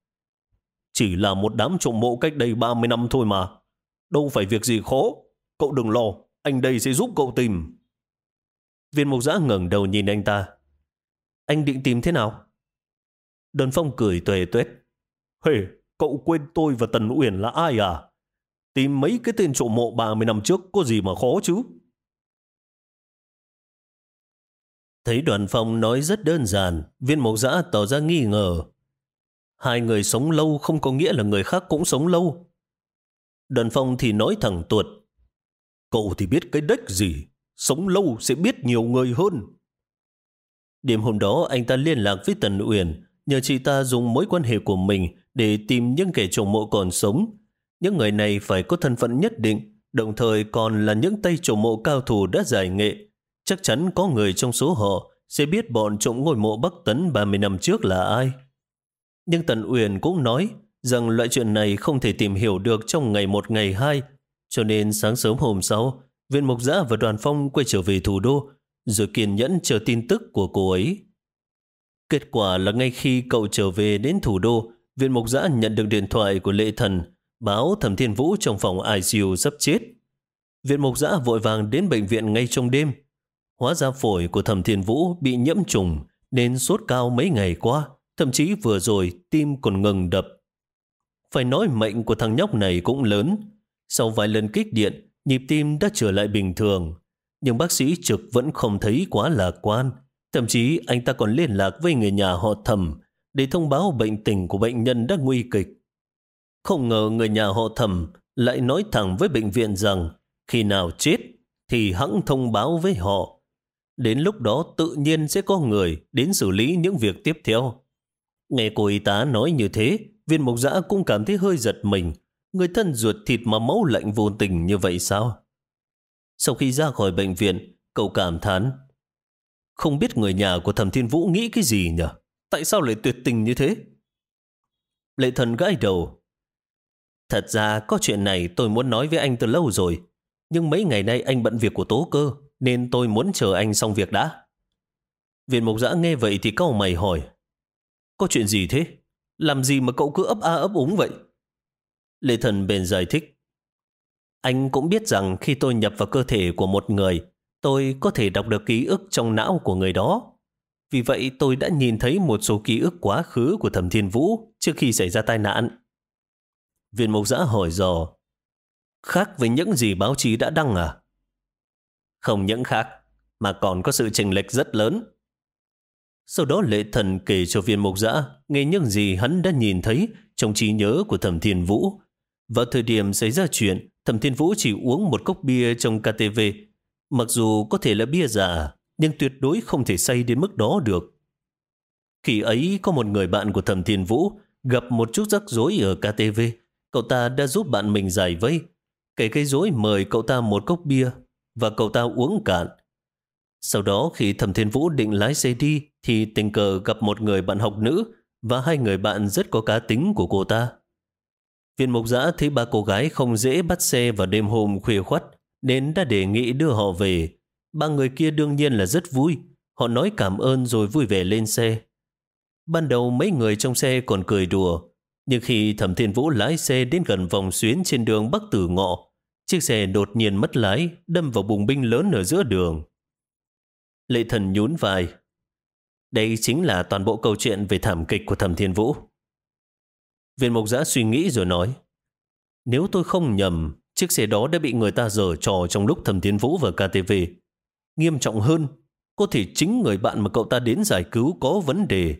Chỉ là một đám trộm mộ cách đây 30 năm thôi mà. Đâu phải việc gì khó. Cậu đừng lo, anh đây sẽ giúp cậu tìm. Viên mục giã ngẩng đầu nhìn anh ta. Anh định tìm thế nào? Đơn Phong cười tuệ tuét. Hề, hey, cậu quên tôi và Tần Uyển là ai à? Tìm mấy cái tên trộm mộ 30 năm trước có gì mà khó chứ? Thấy đoàn phong nói rất đơn giản, viên mộc giã tỏ ra nghi ngờ. Hai người sống lâu không có nghĩa là người khác cũng sống lâu. Đoàn phong thì nói thẳng tuột. Cậu thì biết cái đếch gì, sống lâu sẽ biết nhiều người hơn. Đêm hôm đó anh ta liên lạc với Tần Uyển, nhờ chị ta dùng mối quan hệ của mình để tìm những kẻ trộm mộ còn sống. Những người này phải có thân phận nhất định, đồng thời còn là những tay trộm mộ cao thủ đã giải nghệ. Chắc chắn có người trong số họ sẽ biết bọn trộm ngôi mộ Bắc Tấn 30 năm trước là ai. Nhưng Tần Uyển cũng nói rằng loại chuyện này không thể tìm hiểu được trong ngày một ngày hai, cho nên sáng sớm hôm sau, viên mục giã và đoàn phong quay trở về thủ đô, rồi kiên nhẫn chờ tin tức của cô ấy. Kết quả là ngay khi cậu trở về đến thủ đô, viện mục giã nhận được điện thoại của lệ thần, báo thẩm thiên vũ trong phòng ICU sắp chết. Viện mục giã vội vàng đến bệnh viện ngay trong đêm. Hóa ra phổi của thẩm thiên vũ bị nhiễm trùng nên sốt cao mấy ngày qua, thậm chí vừa rồi tim còn ngừng đập. Phải nói mệnh của thằng nhóc này cũng lớn. Sau vài lần kích điện, nhịp tim đã trở lại bình thường. Nhưng bác sĩ trực vẫn không thấy quá lạc quan. Thậm chí anh ta còn liên lạc với người nhà họ thẩm để thông báo bệnh tình của bệnh nhân đã nguy kịch. Không ngờ người nhà họ thẩm lại nói thẳng với bệnh viện rằng khi nào chết thì hãng thông báo với họ. Đến lúc đó tự nhiên sẽ có người đến xử lý những việc tiếp theo. Nghe cô y tá nói như thế, viên Mộc Dã cũng cảm thấy hơi giật mình. Người thân ruột thịt mà máu lạnh vô tình như vậy sao? Sau khi ra khỏi bệnh viện, cậu cảm thán không biết người nhà của thẩm thiên vũ nghĩ cái gì nhỉ? Tại sao lại tuyệt tình như thế? Lệ thần gãi đầu. Thật ra có chuyện này tôi muốn nói với anh từ lâu rồi. Nhưng mấy ngày nay anh bận việc của tố cơ, nên tôi muốn chờ anh xong việc đã. Viện mục giã nghe vậy thì cau mày hỏi. Có chuyện gì thế? Làm gì mà cậu cứ ấp a ấp úng vậy? Lệ thần bền giải thích. Anh cũng biết rằng khi tôi nhập vào cơ thể của một người tôi có thể đọc được ký ức trong não của người đó. Vì vậy tôi đã nhìn thấy một số ký ức quá khứ của Thẩm Thiên Vũ trước khi xảy ra tai nạn. Viên mộc giã hỏi dò, khác với những gì báo chí đã đăng à? Không những khác, mà còn có sự chênh lệch rất lớn. Sau đó lệ thần kể cho viên mộc giã nghe những gì hắn đã nhìn thấy trong trí nhớ của Thẩm Thiên Vũ. Vào thời điểm xảy ra chuyện, Thẩm Thiên Vũ chỉ uống một cốc bia trong KTV Mặc dù có thể là bia giả, nhưng tuyệt đối không thể say đến mức đó được. Khi ấy có một người bạn của Thẩm Thiên Vũ gặp một chút rắc rối ở KTV. Cậu ta đã giúp bạn mình giải vây. Kẻ gây rối mời cậu ta một cốc bia và cậu ta uống cạn. Sau đó khi Thẩm Thiên Vũ định lái xe đi thì tình cờ gặp một người bạn học nữ và hai người bạn rất có cá tính của cô ta. Viên mục giã thấy ba cô gái không dễ bắt xe vào đêm hôm khuya khoắt nên đã đề nghị đưa họ về. Ba người kia đương nhiên là rất vui. Họ nói cảm ơn rồi vui vẻ lên xe. Ban đầu mấy người trong xe còn cười đùa, nhưng khi Thẩm Thiên Vũ lái xe đến gần vòng xuyến trên đường Bắc Tử Ngọ, chiếc xe đột nhiên mất lái, đâm vào bùng binh lớn ở giữa đường. Lệ thần nhún vai. Đây chính là toàn bộ câu chuyện về thảm kịch của Thẩm Thiên Vũ. Viên Mộc giã suy nghĩ rồi nói, nếu tôi không nhầm, Chiếc xe đó đã bị người ta dở trò trong lúc thẩm tiến vũ và KTV. Nghiêm trọng hơn, có thể chính người bạn mà cậu ta đến giải cứu có vấn đề.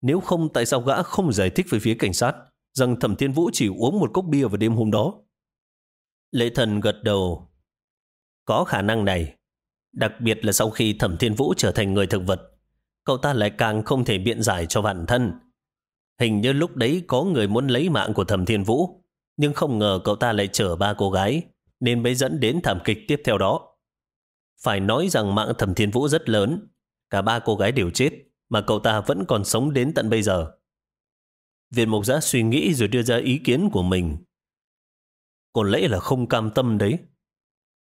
Nếu không tại sao gã không giải thích với phía cảnh sát rằng thẩm thiên vũ chỉ uống một cốc bia vào đêm hôm đó? Lệ thần gật đầu. Có khả năng này. Đặc biệt là sau khi thẩm thiên vũ trở thành người thực vật, cậu ta lại càng không thể biện giải cho bản thân. Hình như lúc đấy có người muốn lấy mạng của thẩm thiên vũ, nhưng không ngờ cậu ta lại chở ba cô gái, nên mới dẫn đến thảm kịch tiếp theo đó. Phải nói rằng mạng thẩm thiên vũ rất lớn, cả ba cô gái đều chết, mà cậu ta vẫn còn sống đến tận bây giờ. Viện Mộc Giã suy nghĩ rồi đưa ra ý kiến của mình. Còn lẽ là không cam tâm đấy.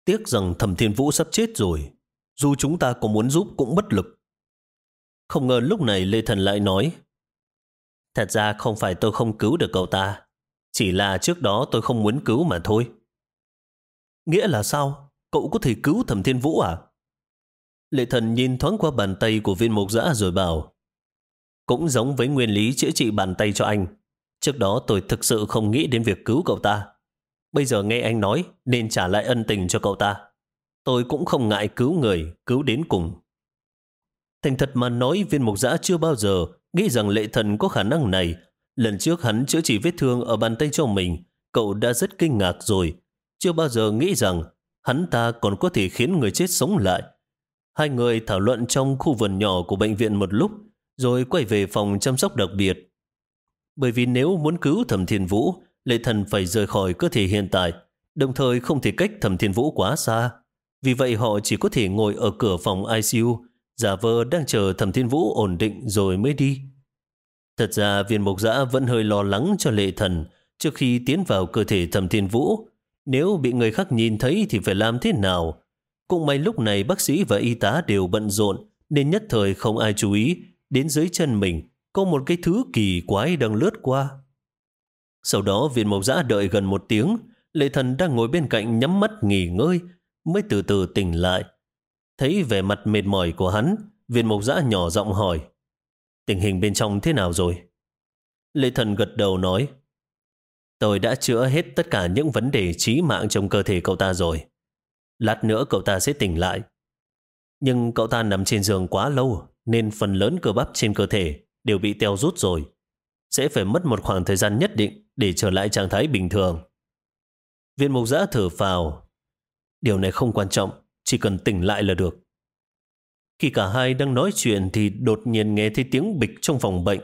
Tiếc rằng thẩm thiên vũ sắp chết rồi, dù chúng ta có muốn giúp cũng bất lực. Không ngờ lúc này Lê Thần lại nói, Thật ra không phải tôi không cứu được cậu ta. Chỉ là trước đó tôi không muốn cứu mà thôi. Nghĩa là sao? Cậu có thể cứu thẩm thiên vũ à? Lệ thần nhìn thoáng qua bàn tay của viên mục giã rồi bảo Cũng giống với nguyên lý chữa trị bàn tay cho anh. Trước đó tôi thực sự không nghĩ đến việc cứu cậu ta. Bây giờ nghe anh nói nên trả lại ân tình cho cậu ta. Tôi cũng không ngại cứu người, cứu đến cùng. Thành thật mà nói viên mục giã chưa bao giờ nghĩ rằng lệ thần có khả năng này. Lần trước hắn chữa trị vết thương ở bàn tay cho mình, cậu đã rất kinh ngạc rồi. Chưa bao giờ nghĩ rằng hắn ta còn có thể khiến người chết sống lại. Hai người thảo luận trong khu vườn nhỏ của bệnh viện một lúc, rồi quay về phòng chăm sóc đặc biệt. Bởi vì nếu muốn cứu Thẩm Thiên Vũ, Lệ Thần phải rời khỏi cơ thể hiện tại, đồng thời không thể cách Thẩm Thiên Vũ quá xa. Vì vậy họ chỉ có thể ngồi ở cửa phòng ICU, giả vờ đang chờ Thẩm Thiên Vũ ổn định rồi mới đi. Thật ra viên mộc giã vẫn hơi lo lắng cho Lệ Thần trước khi tiến vào cơ thể Thẩm Thiên Vũ. Nếu bị người khác nhìn thấy thì phải làm thế nào? Cũng may lúc này bác sĩ và y tá đều bận rộn, nên nhất thời không ai chú ý đến dưới chân mình, có một cái thứ kỳ quái đang lướt qua. Sau đó viên mộc giã đợi gần một tiếng, Lệ thần đang ngồi bên cạnh nhắm mắt nghỉ ngơi, mới từ từ tỉnh lại. Thấy vẻ mặt mệt mỏi của hắn, viên mộc giã nhỏ giọng hỏi tình hình bên trong thế nào rồi? lê thần gật đầu nói Tôi đã chữa hết tất cả những vấn đề trí mạng trong cơ thể cậu ta rồi. Lát nữa cậu ta sẽ tỉnh lại. Nhưng cậu ta nằm trên giường quá lâu nên phần lớn cơ bắp trên cơ thể đều bị teo rút rồi. Sẽ phải mất một khoảng thời gian nhất định để trở lại trạng thái bình thường. Viên mục giã thở phào. Điều này không quan trọng, chỉ cần tỉnh lại là được. Khi cả hai đang nói chuyện thì đột nhiên nghe thấy tiếng bịch trong phòng bệnh.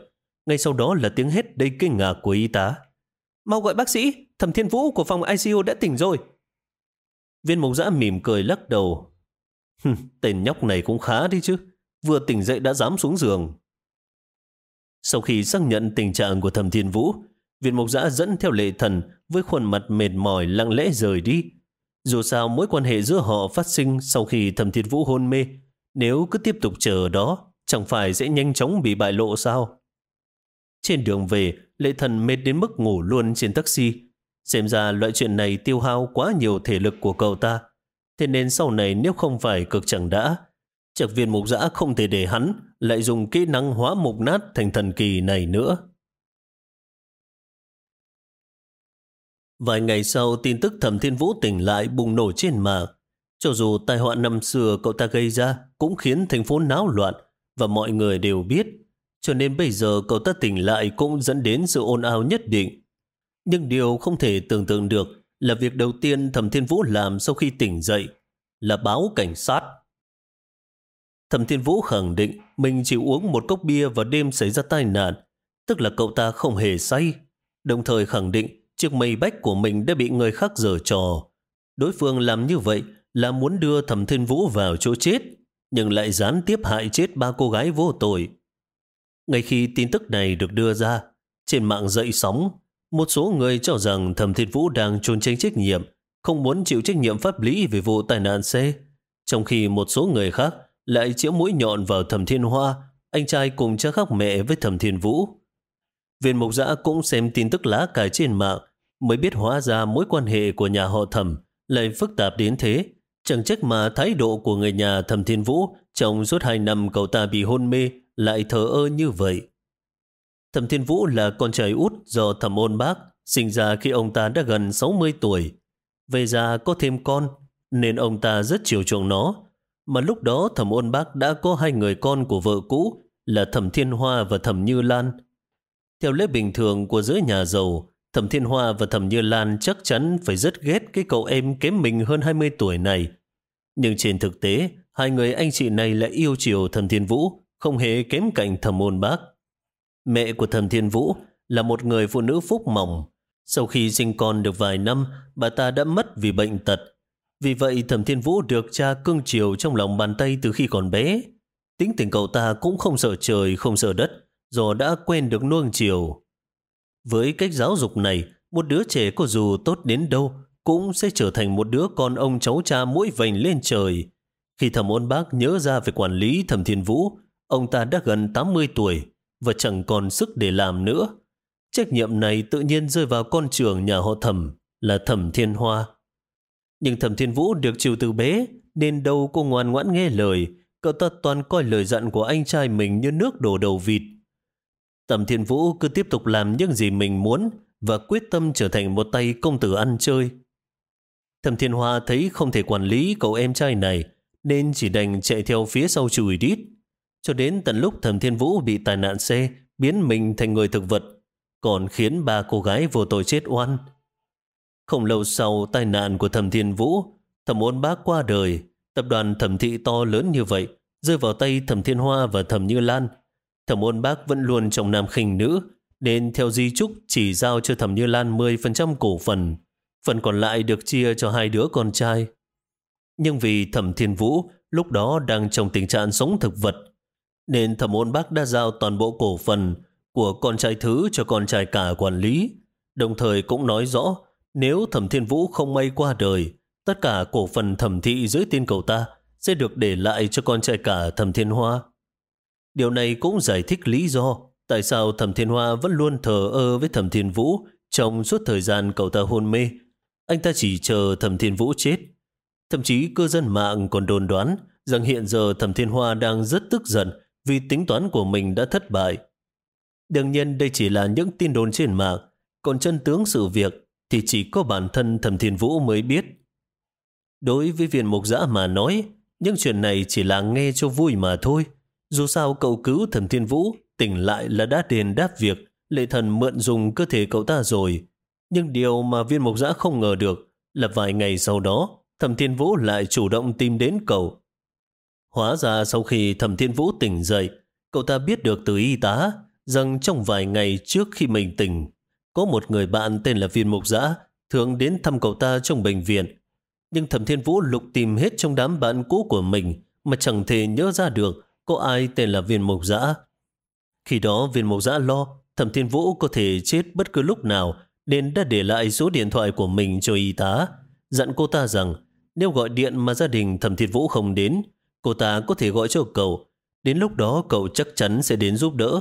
Ngay sau đó là tiếng hét đầy kinh ngạc của y tá. Mau gọi bác sĩ, thẩm thiên vũ của phòng ICU đã tỉnh rồi. Viên mục giã mỉm cười lắc đầu. Tên nhóc này cũng khá đi chứ. Vừa tỉnh dậy đã dám xuống giường. Sau khi xác nhận tình trạng của thẩm thiên vũ, viên mục giã dẫn theo lệ thần với khuôn mặt mệt mỏi lặng lẽ rời đi. Dù sao mối quan hệ giữa họ phát sinh sau khi thẩm thiên vũ hôn mê, nếu cứ tiếp tục chờ đó, chẳng phải sẽ nhanh chóng bị bại lộ sao? Trên đường về, lệ thần mệt đến mức ngủ luôn trên taxi. Xem ra loại chuyện này tiêu hao quá nhiều thể lực của cậu ta. Thế nên sau này nếu không phải cực chẳng đã, chắc viên mục giã không thể để hắn lại dùng kỹ năng hóa mục nát thành thần kỳ này nữa. Vài ngày sau, tin tức thẩm thiên vũ tỉnh lại bùng nổ trên mạng. Cho dù tai họa năm xưa cậu ta gây ra cũng khiến thành phố náo loạn và mọi người đều biết. Cho nên bây giờ cậu ta tỉnh lại cũng dẫn đến sự ồn ào nhất định. Nhưng điều không thể tưởng tượng được là việc đầu tiên Thẩm Thiên Vũ làm sau khi tỉnh dậy là báo cảnh sát. Thẩm Thiên Vũ khẳng định mình chỉ uống một cốc bia vào đêm xảy ra tai nạn, tức là cậu ta không hề say, đồng thời khẳng định chiếc mây bách của mình đã bị người khác dở trò. Đối phương làm như vậy là muốn đưa Thẩm Thiên Vũ vào chỗ chết, nhưng lại gián tiếp hại chết ba cô gái vô tội. Ngay khi tin tức này được đưa ra, trên mạng dậy sóng, một số người cho rằng Thẩm Thiên Vũ đang trốn tránh trách nhiệm, không muốn chịu trách nhiệm pháp lý về vụ tai nạn xe, trong khi một số người khác lại chĩa mũi nhọn vào Thẩm Thiên Hoa, anh trai cùng cha khác mẹ với Thẩm Thiên Vũ. Viên mục giã cũng xem tin tức lá cải trên mạng, mới biết hóa ra mối quan hệ của nhà họ Thẩm lại phức tạp đến thế. Chẳng trách mà thái độ của người nhà Thẩm Thiên Vũ trong suốt hai năm cậu ta bị hôn mê lại thờ ơ như vậy. Thẩm Thiên Vũ là con trai út do Thẩm Ôn Bác, sinh ra khi ông ta đã gần 60 tuổi. Về già có thêm con, nên ông ta rất chiều chuộng nó. Mà lúc đó Thẩm Ôn Bác đã có hai người con của vợ cũ là Thẩm Thiên Hoa và Thẩm Như Lan. Theo lễ bình thường của giới nhà giàu, Thẩm Thiên Hoa và Thẩm Như Lan chắc chắn phải rất ghét cái cậu em kém mình hơn 20 tuổi này. Nhưng trên thực tế, hai người anh chị này lại yêu chiều Thẩm Thiên Vũ, không hề kém cạnh Thẩm Môn Bác. Mẹ của Thẩm Thiên Vũ là một người phụ nữ phúc mỏng. Sau khi sinh con được vài năm, bà ta đã mất vì bệnh tật. Vì vậy Thẩm Thiên Vũ được cha cưng chiều trong lòng bàn tay từ khi còn bé. Tính tình cậu ta cũng không sợ trời, không sợ đất, do đã quen được nuông chiều. Với cách giáo dục này, một đứa trẻ có dù tốt đến đâu cũng sẽ trở thành một đứa con ông cháu cha mũi vành lên trời. Khi thẩm ôn bác nhớ ra về quản lý thẩm thiên vũ, ông ta đã gần 80 tuổi, và chẳng còn sức để làm nữa. Trách nhiệm này tự nhiên rơi vào con trưởng nhà họ thẩm là thẩm thiên hoa. Nhưng thẩm thiên vũ được chiều từ bé nên đâu cô ngoan ngoãn nghe lời. Cậu ta toàn coi lời dặn của anh trai mình như nước đổ đầu vịt. Thẩm thiên vũ cứ tiếp tục làm những gì mình muốn và quyết tâm trở thành một tay công tử ăn chơi. Thẩm thiên hoa thấy không thể quản lý cậu em trai này nên chỉ đành chạy theo phía sau chùi đít. Cho đến tận lúc thẩm thiên vũ bị tai nạn xe biến mình thành người thực vật còn khiến ba cô gái vô tội chết oan. Không lâu sau tai nạn của thẩm thiên vũ, thẩm ôn bác qua đời, tập đoàn thẩm thị to lớn như vậy, rơi vào tay thẩm thiên hoa và thẩm như lan. Thẩm ôn bác vẫn luôn trọng nam khinh nữ, nên theo di trúc chỉ giao cho thẩm như lan 10% cổ phần, phần còn lại được chia cho hai đứa con trai. Nhưng vì thẩm thiên vũ lúc đó đang trong tình trạng sống thực vật, nên thẩm ôn bác đã giao toàn bộ cổ phần của con trai thứ cho con trai cả quản lý, đồng thời cũng nói rõ nếu thẩm thiên vũ không may qua đời, tất cả cổ phần thẩm thị dưới tên cậu ta sẽ được để lại cho con trai cả thẩm thiên hoa. Điều này cũng giải thích lý do tại sao thẩm thiên hoa vẫn luôn thờ ơ với thẩm thiên vũ trong suốt thời gian cậu ta hôn mê. Anh ta chỉ chờ thẩm thiên vũ chết. Thậm chí cư dân mạng còn đồn đoán rằng hiện giờ thẩm thiên hoa đang rất tức giận vì tính toán của mình đã thất bại. Đương nhiên đây chỉ là những tin đồn trên mạng, còn chân tướng sự việc thì chỉ có bản thân thẩm thiên vũ mới biết. Đối với viên mục giã mà nói, những chuyện này chỉ là nghe cho vui mà thôi. Dù sao cậu cứu thẩm thiên vũ tỉnh lại là đã đền đáp việc lệ thần mượn dùng cơ thể cậu ta rồi. Nhưng điều mà viên mục giã không ngờ được là vài ngày sau đó thẩm thiên vũ lại chủ động tìm đến cậu. Hóa ra sau khi thẩm thiên vũ tỉnh dậy, cậu ta biết được từ y tá rằng trong vài ngày trước khi mình tỉnh, có một người bạn tên là viên mục giã thường đến thăm cậu ta trong bệnh viện. Nhưng thẩm thiên vũ lục tìm hết trong đám bạn cũ của mình mà chẳng thể nhớ ra được có ai tên là viên mục giã. Khi đó viên mục giã lo thẩm thiên vũ có thể chết bất cứ lúc nào nên đã để lại số điện thoại của mình cho y tá, dặn cô ta rằng nếu gọi điện mà gia đình thẩm thiên vũ không đến, cô ta có thể gọi cho cậu. Đến lúc đó cậu chắc chắn sẽ đến giúp đỡ.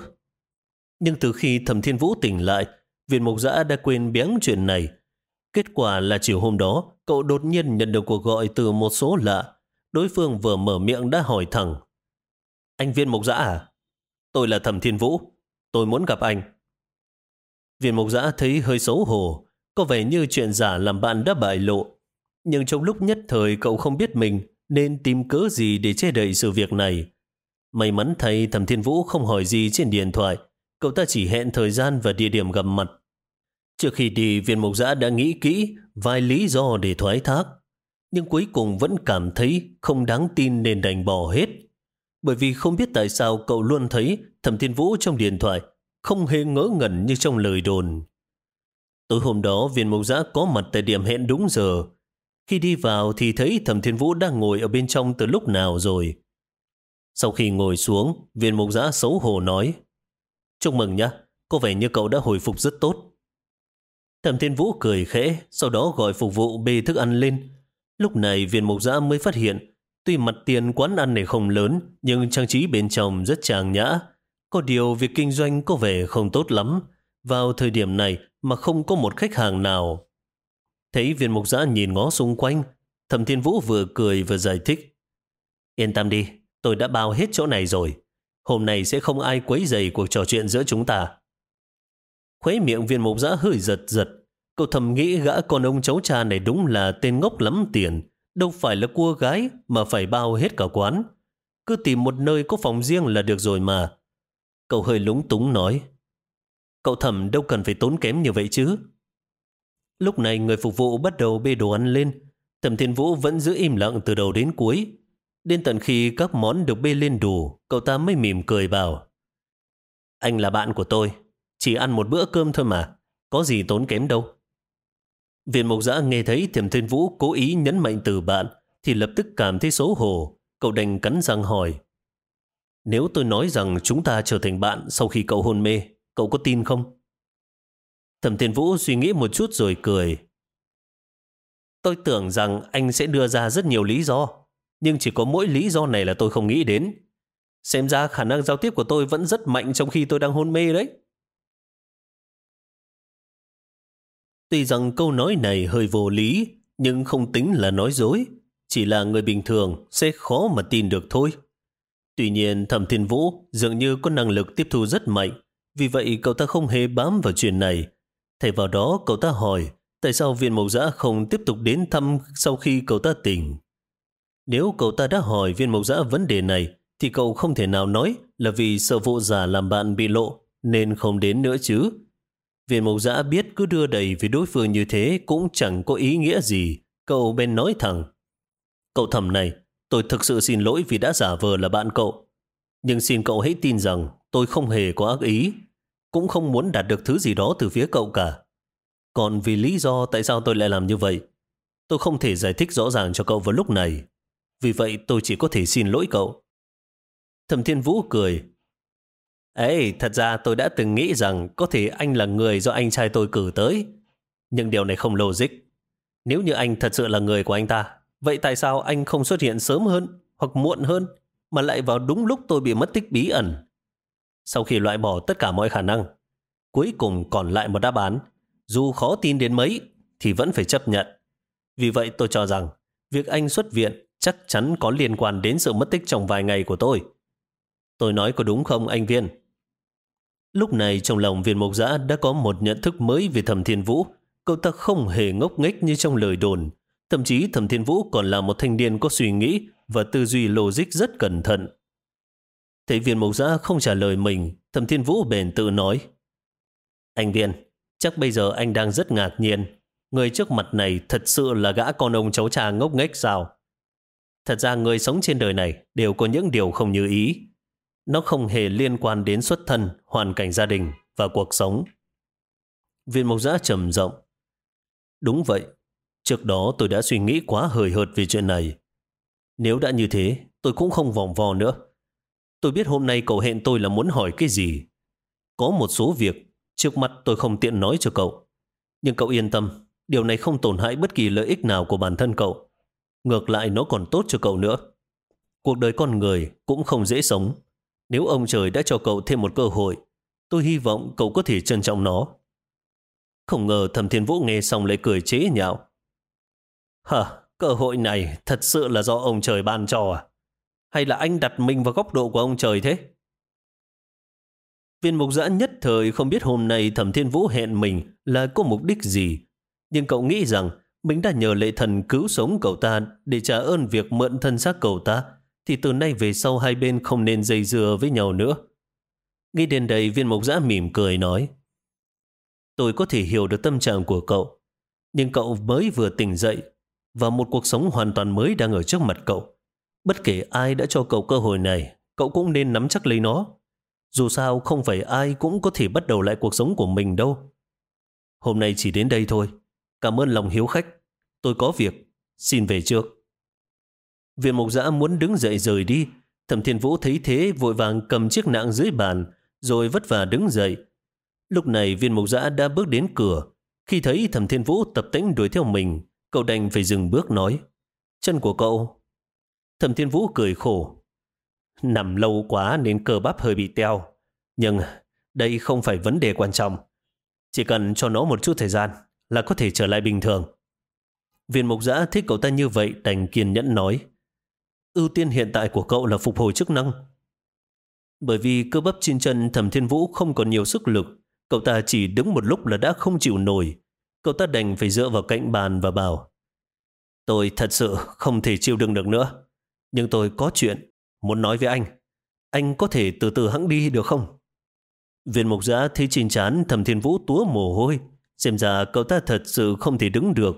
Nhưng từ khi thẩm thiên vũ tỉnh lại, viên mộc giã đã quên biếng chuyện này. Kết quả là chiều hôm đó, cậu đột nhiên nhận được cuộc gọi từ một số lạ. Đối phương vừa mở miệng đã hỏi thẳng. Anh viên mộc giã à? Tôi là thẩm thiên vũ. Tôi muốn gặp anh. Viên mục giã thấy hơi xấu hổ. Có vẻ như chuyện giả làm bạn đã bại lộ. Nhưng trong lúc nhất thời cậu không biết mình nên tìm cớ gì để che đậy sự việc này. May mắn thay thẩm thiên vũ không hỏi gì trên điện thoại cậu ta chỉ hẹn thời gian và địa điểm gặp mặt. Trước khi đi, viên mục giã đã nghĩ kỹ vài lý do để thoái thác, nhưng cuối cùng vẫn cảm thấy không đáng tin nên đành bỏ hết. Bởi vì không biết tại sao cậu luôn thấy Thẩm Thiên Vũ trong điện thoại không hề ngỡ ngẩn như trong lời đồn. Tối hôm đó, viên mục giã có mặt tại điểm hẹn đúng giờ. Khi đi vào thì thấy Thẩm Thiên Vũ đang ngồi ở bên trong từ lúc nào rồi. Sau khi ngồi xuống, viên mục giã xấu hổ nói Chúc mừng nhá, có vẻ như cậu đã hồi phục rất tốt. Thẩm Thiên Vũ cười khẽ, sau đó gọi phục vụ bê thức ăn lên. Lúc này viên mục giã mới phát hiện, tuy mặt tiền quán ăn này không lớn, nhưng trang trí bên trong rất trang nhã. Có điều việc kinh doanh có vẻ không tốt lắm. Vào thời điểm này mà không có một khách hàng nào. Thấy viên mục giã nhìn ngó xung quanh, Thẩm Thiên Vũ vừa cười vừa giải thích. Yên tâm đi, tôi đã bao hết chỗ này rồi. Hôm nay sẽ không ai quấy dày cuộc trò chuyện giữa chúng ta. Khuấy miệng viên mục giã hơi giật giật. Cậu thầm nghĩ gã con ông cháu cha này đúng là tên ngốc lắm tiền. Đâu phải là cua gái mà phải bao hết cả quán. Cứ tìm một nơi có phòng riêng là được rồi mà. Cậu hơi lúng túng nói. Cậu thẩm đâu cần phải tốn kém như vậy chứ. Lúc này người phục vụ bắt đầu bê đồ ăn lên. Thẩm Thiên Vũ vẫn giữ im lặng từ đầu đến cuối. Đến tận khi các món được bê lên đủ, cậu ta mới mỉm cười bảo. Anh là bạn của tôi, chỉ ăn một bữa cơm thôi mà, có gì tốn kém đâu. Viện mộc giã nghe thấy thẩm Thiên Vũ cố ý nhấn mạnh từ bạn, thì lập tức cảm thấy xấu hổ. Cậu đành cắn răng hỏi. Nếu tôi nói rằng chúng ta trở thành bạn sau khi cậu hôn mê, cậu có tin không? Thẩm Thiên Vũ suy nghĩ một chút rồi cười. Tôi tưởng rằng anh sẽ đưa ra rất nhiều lý do nhưng chỉ có mỗi lý do này là tôi không nghĩ đến. Xem ra khả năng giao tiếp của tôi vẫn rất mạnh trong khi tôi đang hôn mê đấy. Tuy rằng câu nói này hơi vô lý, nhưng không tính là nói dối. Chỉ là người bình thường sẽ khó mà tin được thôi. Tuy nhiên Thẩm Thiên Vũ dường như có năng lực tiếp thu rất mạnh, vì vậy cậu ta không hề bám vào chuyện này. Thay vào đó cậu ta hỏi tại sao viên mộc giã không tiếp tục đến thăm sau khi cậu ta tỉnh. Nếu cậu ta đã hỏi viên mộc giã vấn đề này, thì cậu không thể nào nói là vì sợ vụ giả làm bạn bị lộ, nên không đến nữa chứ. Viên mộc giã biết cứ đưa đầy với đối phương như thế cũng chẳng có ý nghĩa gì. Cậu bên nói thẳng. Cậu thầm này, tôi thực sự xin lỗi vì đã giả vờ là bạn cậu. Nhưng xin cậu hãy tin rằng tôi không hề có ác ý. Cũng không muốn đạt được thứ gì đó từ phía cậu cả. Còn vì lý do tại sao tôi lại làm như vậy, tôi không thể giải thích rõ ràng cho cậu vào lúc này. Vì vậy tôi chỉ có thể xin lỗi cậu. Thẩm Thiên Vũ cười. Ê, thật ra tôi đã từng nghĩ rằng có thể anh là người do anh trai tôi cử tới. Nhưng điều này không logic. Nếu như anh thật sự là người của anh ta, vậy tại sao anh không xuất hiện sớm hơn hoặc muộn hơn mà lại vào đúng lúc tôi bị mất tích bí ẩn? Sau khi loại bỏ tất cả mọi khả năng, cuối cùng còn lại một đáp án. Dù khó tin đến mấy thì vẫn phải chấp nhận. Vì vậy tôi cho rằng việc anh xuất viện chắc chắn có liên quan đến sự mất tích trong vài ngày của tôi. Tôi nói có đúng không anh Viên? Lúc này trong lòng viên mộc giã đã có một nhận thức mới về thẩm thiên vũ. Cậu ta không hề ngốc nghếch như trong lời đồn. Thậm chí thẩm thiên vũ còn là một thanh niên có suy nghĩ và tư duy logic rất cẩn thận. Thấy viên mộc giã không trả lời mình, thẩm thiên vũ bền tự nói. Anh Viên, chắc bây giờ anh đang rất ngạc nhiên. Người trước mặt này thật sự là gã con ông cháu cha ngốc nghếch sao? Thật ra người sống trên đời này đều có những điều không như ý. Nó không hề liên quan đến xuất thân, hoàn cảnh gia đình và cuộc sống. Viên mộc giã trầm rộng. Đúng vậy, trước đó tôi đã suy nghĩ quá hời hợt về chuyện này. Nếu đã như thế, tôi cũng không vòng vo nữa. Tôi biết hôm nay cậu hẹn tôi là muốn hỏi cái gì. Có một số việc, trước mắt tôi không tiện nói cho cậu. Nhưng cậu yên tâm, điều này không tổn hại bất kỳ lợi ích nào của bản thân cậu. Ngược lại nó còn tốt cho cậu nữa. Cuộc đời con người cũng không dễ sống. Nếu ông trời đã cho cậu thêm một cơ hội, tôi hy vọng cậu có thể trân trọng nó. Không ngờ thẩm thiên vũ nghe xong lại cười chế nhạo. Hả, cơ hội này thật sự là do ông trời ban cho à? Hay là anh đặt mình vào góc độ của ông trời thế? Viên mục giã nhất thời không biết hôm nay thẩm thiên vũ hẹn mình là có mục đích gì. Nhưng cậu nghĩ rằng mình đã nhờ lệ thần cứu sống cậu ta để trả ơn việc mượn thân xác cậu ta thì từ nay về sau hai bên không nên dây dưa với nhau nữa. Nghĩ đến đây viên mộc giã mỉm cười nói Tôi có thể hiểu được tâm trạng của cậu nhưng cậu mới vừa tỉnh dậy và một cuộc sống hoàn toàn mới đang ở trước mặt cậu. Bất kể ai đã cho cậu cơ hội này cậu cũng nên nắm chắc lấy nó. Dù sao không phải ai cũng có thể bắt đầu lại cuộc sống của mình đâu. Hôm nay chỉ đến đây thôi. Cảm ơn lòng hiếu khách. Tôi có việc. Xin về trước. Viện mộc giã muốn đứng dậy rời đi. Thẩm Thiên Vũ thấy thế vội vàng cầm chiếc nạng dưới bàn rồi vất vả đứng dậy. Lúc này viên mộc giã đã bước đến cửa. Khi thấy thẩm thiên vũ tập tĩnh đuổi theo mình, cậu đành phải dừng bước nói. Chân của cậu. Thẩm thiên vũ cười khổ. Nằm lâu quá nên cơ bắp hơi bị teo. Nhưng đây không phải vấn đề quan trọng. Chỉ cần cho nó một chút thời gian là có thể trở lại bình thường. Viên mục giã thích cậu ta như vậy đành kiên nhẫn nói. Ưu tiên hiện tại của cậu là phục hồi chức năng. Bởi vì cơ bắp trên chân thẩm thiên vũ không còn nhiều sức lực, cậu ta chỉ đứng một lúc là đã không chịu nổi. Cậu ta đành phải dựa vào cạnh bàn và bảo Tôi thật sự không thể chịu đựng được nữa. Nhưng tôi có chuyện muốn nói với anh. Anh có thể từ từ hãng đi được không? Viên mục giã thấy trên chán thẩm thiên vũ túa mồ hôi. Xem ra cậu ta thật sự không thể đứng được.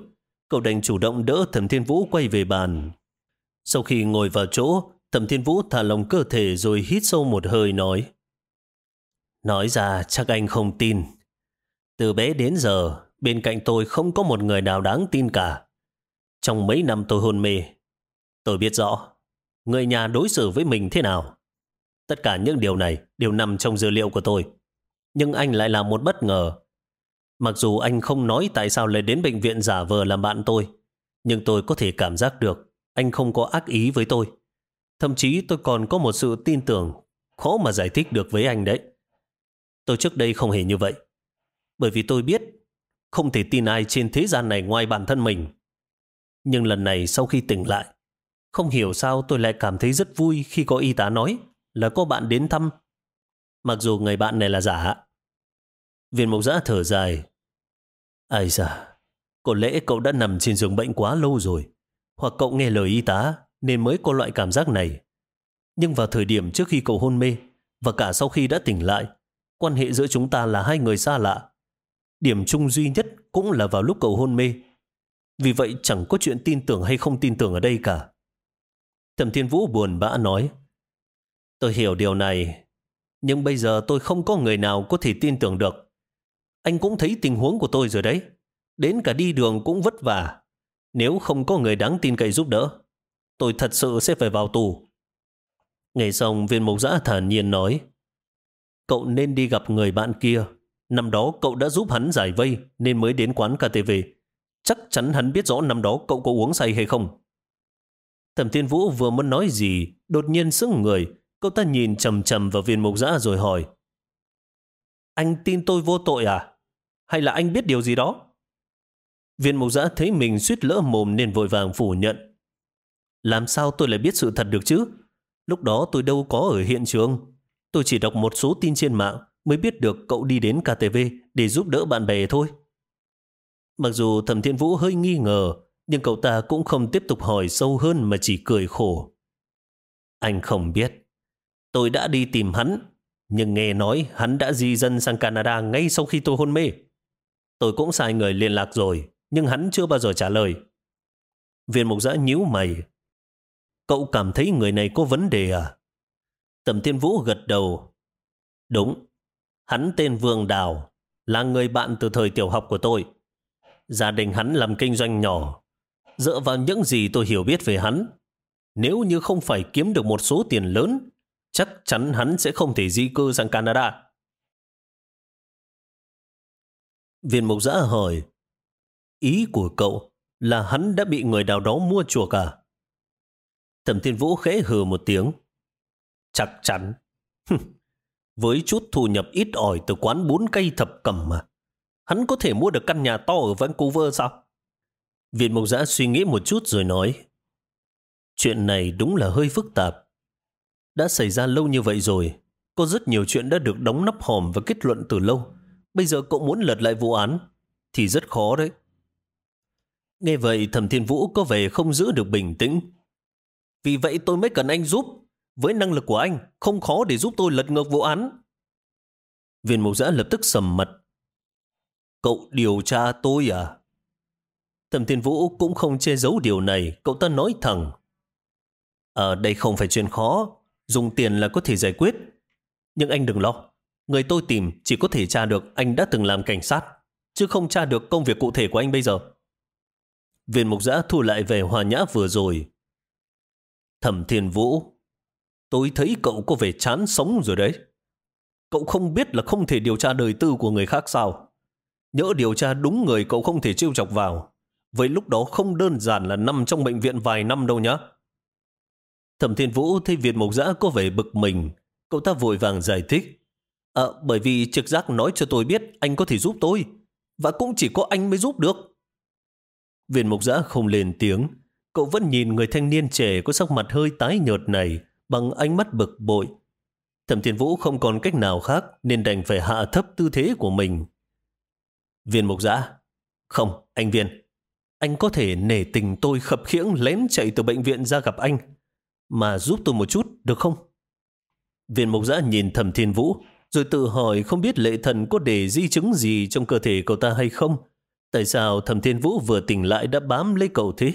Cậu đành chủ động đỡ thẩm thiên vũ quay về bàn. Sau khi ngồi vào chỗ, thẩm thiên vũ thả lòng cơ thể rồi hít sâu một hơi nói. Nói ra chắc anh không tin. Từ bé đến giờ, bên cạnh tôi không có một người nào đáng tin cả. Trong mấy năm tôi hôn mê, tôi biết rõ người nhà đối xử với mình thế nào. Tất cả những điều này đều nằm trong dữ liệu của tôi. Nhưng anh lại là một bất ngờ. Mặc dù anh không nói tại sao lại đến bệnh viện giả vờ làm bạn tôi, nhưng tôi có thể cảm giác được anh không có ác ý với tôi. Thậm chí tôi còn có một sự tin tưởng khó mà giải thích được với anh đấy. Tôi trước đây không hề như vậy. Bởi vì tôi biết không thể tin ai trên thế gian này ngoài bản thân mình. Nhưng lần này sau khi tỉnh lại, không hiểu sao tôi lại cảm thấy rất vui khi có y tá nói là có bạn đến thăm. Mặc dù người bạn này là giả. Viên mộc giã thở dài. Ai da, có lẽ cậu đã nằm trên giường bệnh quá lâu rồi. Hoặc cậu nghe lời y tá nên mới có loại cảm giác này. Nhưng vào thời điểm trước khi cậu hôn mê và cả sau khi đã tỉnh lại, quan hệ giữa chúng ta là hai người xa lạ. Điểm chung duy nhất cũng là vào lúc cậu hôn mê. Vì vậy chẳng có chuyện tin tưởng hay không tin tưởng ở đây cả. Thẩm Thiên Vũ buồn bã nói, Tôi hiểu điều này, nhưng bây giờ tôi không có người nào có thể tin tưởng được. Anh cũng thấy tình huống của tôi rồi đấy. Đến cả đi đường cũng vất vả. Nếu không có người đáng tin cậy giúp đỡ, tôi thật sự sẽ phải vào tù. Ngày xong viên mục giã thản nhiên nói, Cậu nên đi gặp người bạn kia. Năm đó cậu đã giúp hắn giải vây nên mới đến quán KTV. Chắc chắn hắn biết rõ năm đó cậu có uống say hay không. Thẩm Thiên Vũ vừa muốn nói gì, đột nhiên sững người. Cậu ta nhìn chầm chầm vào viên mục giã rồi hỏi. Anh tin tôi vô tội à? Hay là anh biết điều gì đó? Viên mục giã thấy mình suýt lỡ mồm nên vội vàng phủ nhận. Làm sao tôi lại biết sự thật được chứ? Lúc đó tôi đâu có ở hiện trường. Tôi chỉ đọc một số tin trên mạng mới biết được cậu đi đến KTV để giúp đỡ bạn bè thôi. Mặc dù Thẩm Thiên Vũ hơi nghi ngờ, nhưng cậu ta cũng không tiếp tục hỏi sâu hơn mà chỉ cười khổ. Anh không biết. Tôi đã đi tìm hắn, nhưng nghe nói hắn đã di dân sang Canada ngay sau khi tôi hôn mê. Tôi cũng sai người liên lạc rồi, nhưng hắn chưa bao giờ trả lời. Viên mục giã nhíu mày. Cậu cảm thấy người này có vấn đề à? Tầm Thiên Vũ gật đầu. Đúng, hắn tên Vương Đào, là người bạn từ thời tiểu học của tôi. Gia đình hắn làm kinh doanh nhỏ. Dựa vào những gì tôi hiểu biết về hắn, nếu như không phải kiếm được một số tiền lớn, chắc chắn hắn sẽ không thể di cư sang Canada. Viên mục giã hỏi, ý của cậu là hắn đã bị người nào đó mua chuộc à? Thẩm Thiên Vũ khẽ hừ một tiếng. Chắc chắn. Với chút thu nhập ít ỏi từ quán bún cây thập cẩm mà, hắn có thể mua được căn nhà to ở Vancouver sao? Viện Mộc Giã suy nghĩ một chút rồi nói, chuyện này đúng là hơi phức tạp. Đã xảy ra lâu như vậy rồi, có rất nhiều chuyện đã được đóng nắp hòm và kết luận từ lâu. Bây giờ cậu muốn lật lại vụ án, thì rất khó đấy. Nghe vậy thẩm thiên vũ có vẻ không giữ được bình tĩnh. Vì vậy tôi mới cần anh giúp. Với năng lực của anh, không khó để giúp tôi lật ngược vụ án. Viên mục giã lập tức sầm mặt. Cậu điều tra tôi à? Thẩm Thiên Vũ cũng không che giấu điều này, cậu ta nói thẳng. Ở đây không phải chuyện khó, dùng tiền là có thể giải quyết. Nhưng anh đừng lo, người tôi tìm chỉ có thể tra được anh đã từng làm cảnh sát, chứ không tra được công việc cụ thể của anh bây giờ. Viên mục giã thu lại về hòa nhã vừa rồi. Thẩm Thiên Vũ, Tôi thấy cậu có vẻ chán sống rồi đấy. Cậu không biết là không thể điều tra đời tư của người khác sao? Nhỡ điều tra đúng người cậu không thể trêu chọc vào. Vậy lúc đó không đơn giản là nằm trong bệnh viện vài năm đâu nhá. Thẩm Thiên Vũ thấy Việt Mộc Giã có vẻ bực mình. Cậu ta vội vàng giải thích. À, bởi vì trực giác nói cho tôi biết anh có thể giúp tôi. Và cũng chỉ có anh mới giúp được. Viện Mộc Giã không lên tiếng. Cậu vẫn nhìn người thanh niên trẻ có sắc mặt hơi tái nhợt này bằng ánh mắt bực bội. Thẩm Thiên Vũ không còn cách nào khác nên đành phải hạ thấp tư thế của mình. Viên mục giã. Không, anh Viên. Anh có thể nể tình tôi khập khiễng lén chạy từ bệnh viện ra gặp anh mà giúp tôi một chút được không? Viên mục giã nhìn thẩm thiên vũ rồi tự hỏi không biết lệ thần có để di chứng gì trong cơ thể cậu ta hay không. Tại sao thẩm thiên vũ vừa tỉnh lại đã bám lấy cậu thế?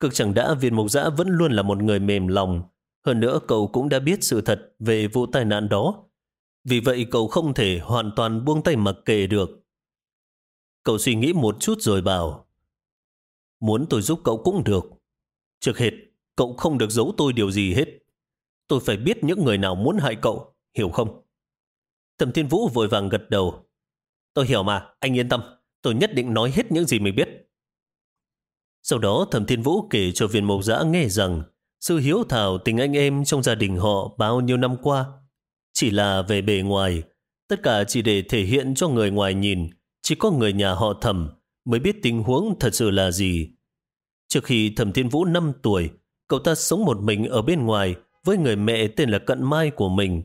Cực chẳng đã viên mục giã vẫn luôn là một người mềm lòng hơn nữa cậu cũng đã biết sự thật về vụ tai nạn đó. Vì vậy cậu không thể hoàn toàn buông tay mặc kệ được. Cậu suy nghĩ một chút rồi bảo Muốn tôi giúp cậu cũng được. Trước hết, cậu không được giấu tôi điều gì hết. Tôi phải biết những người nào muốn hại cậu, hiểu không? Thẩm Thiên Vũ vội vàng gật đầu. Tôi hiểu mà, anh yên tâm. Tôi nhất định nói hết những gì mình biết. Sau đó Thẩm Thiên Vũ kể cho viên mộc giã nghe rằng sự hiếu thảo tình anh em trong gia đình họ bao nhiêu năm qua. Chỉ là về bề ngoài, tất cả chỉ để thể hiện cho người ngoài nhìn, chỉ có người nhà họ thẩm mới biết tình huống thật sự là gì. Trước khi thẩm thiên vũ 5 tuổi, cậu ta sống một mình ở bên ngoài với người mẹ tên là Cận Mai của mình.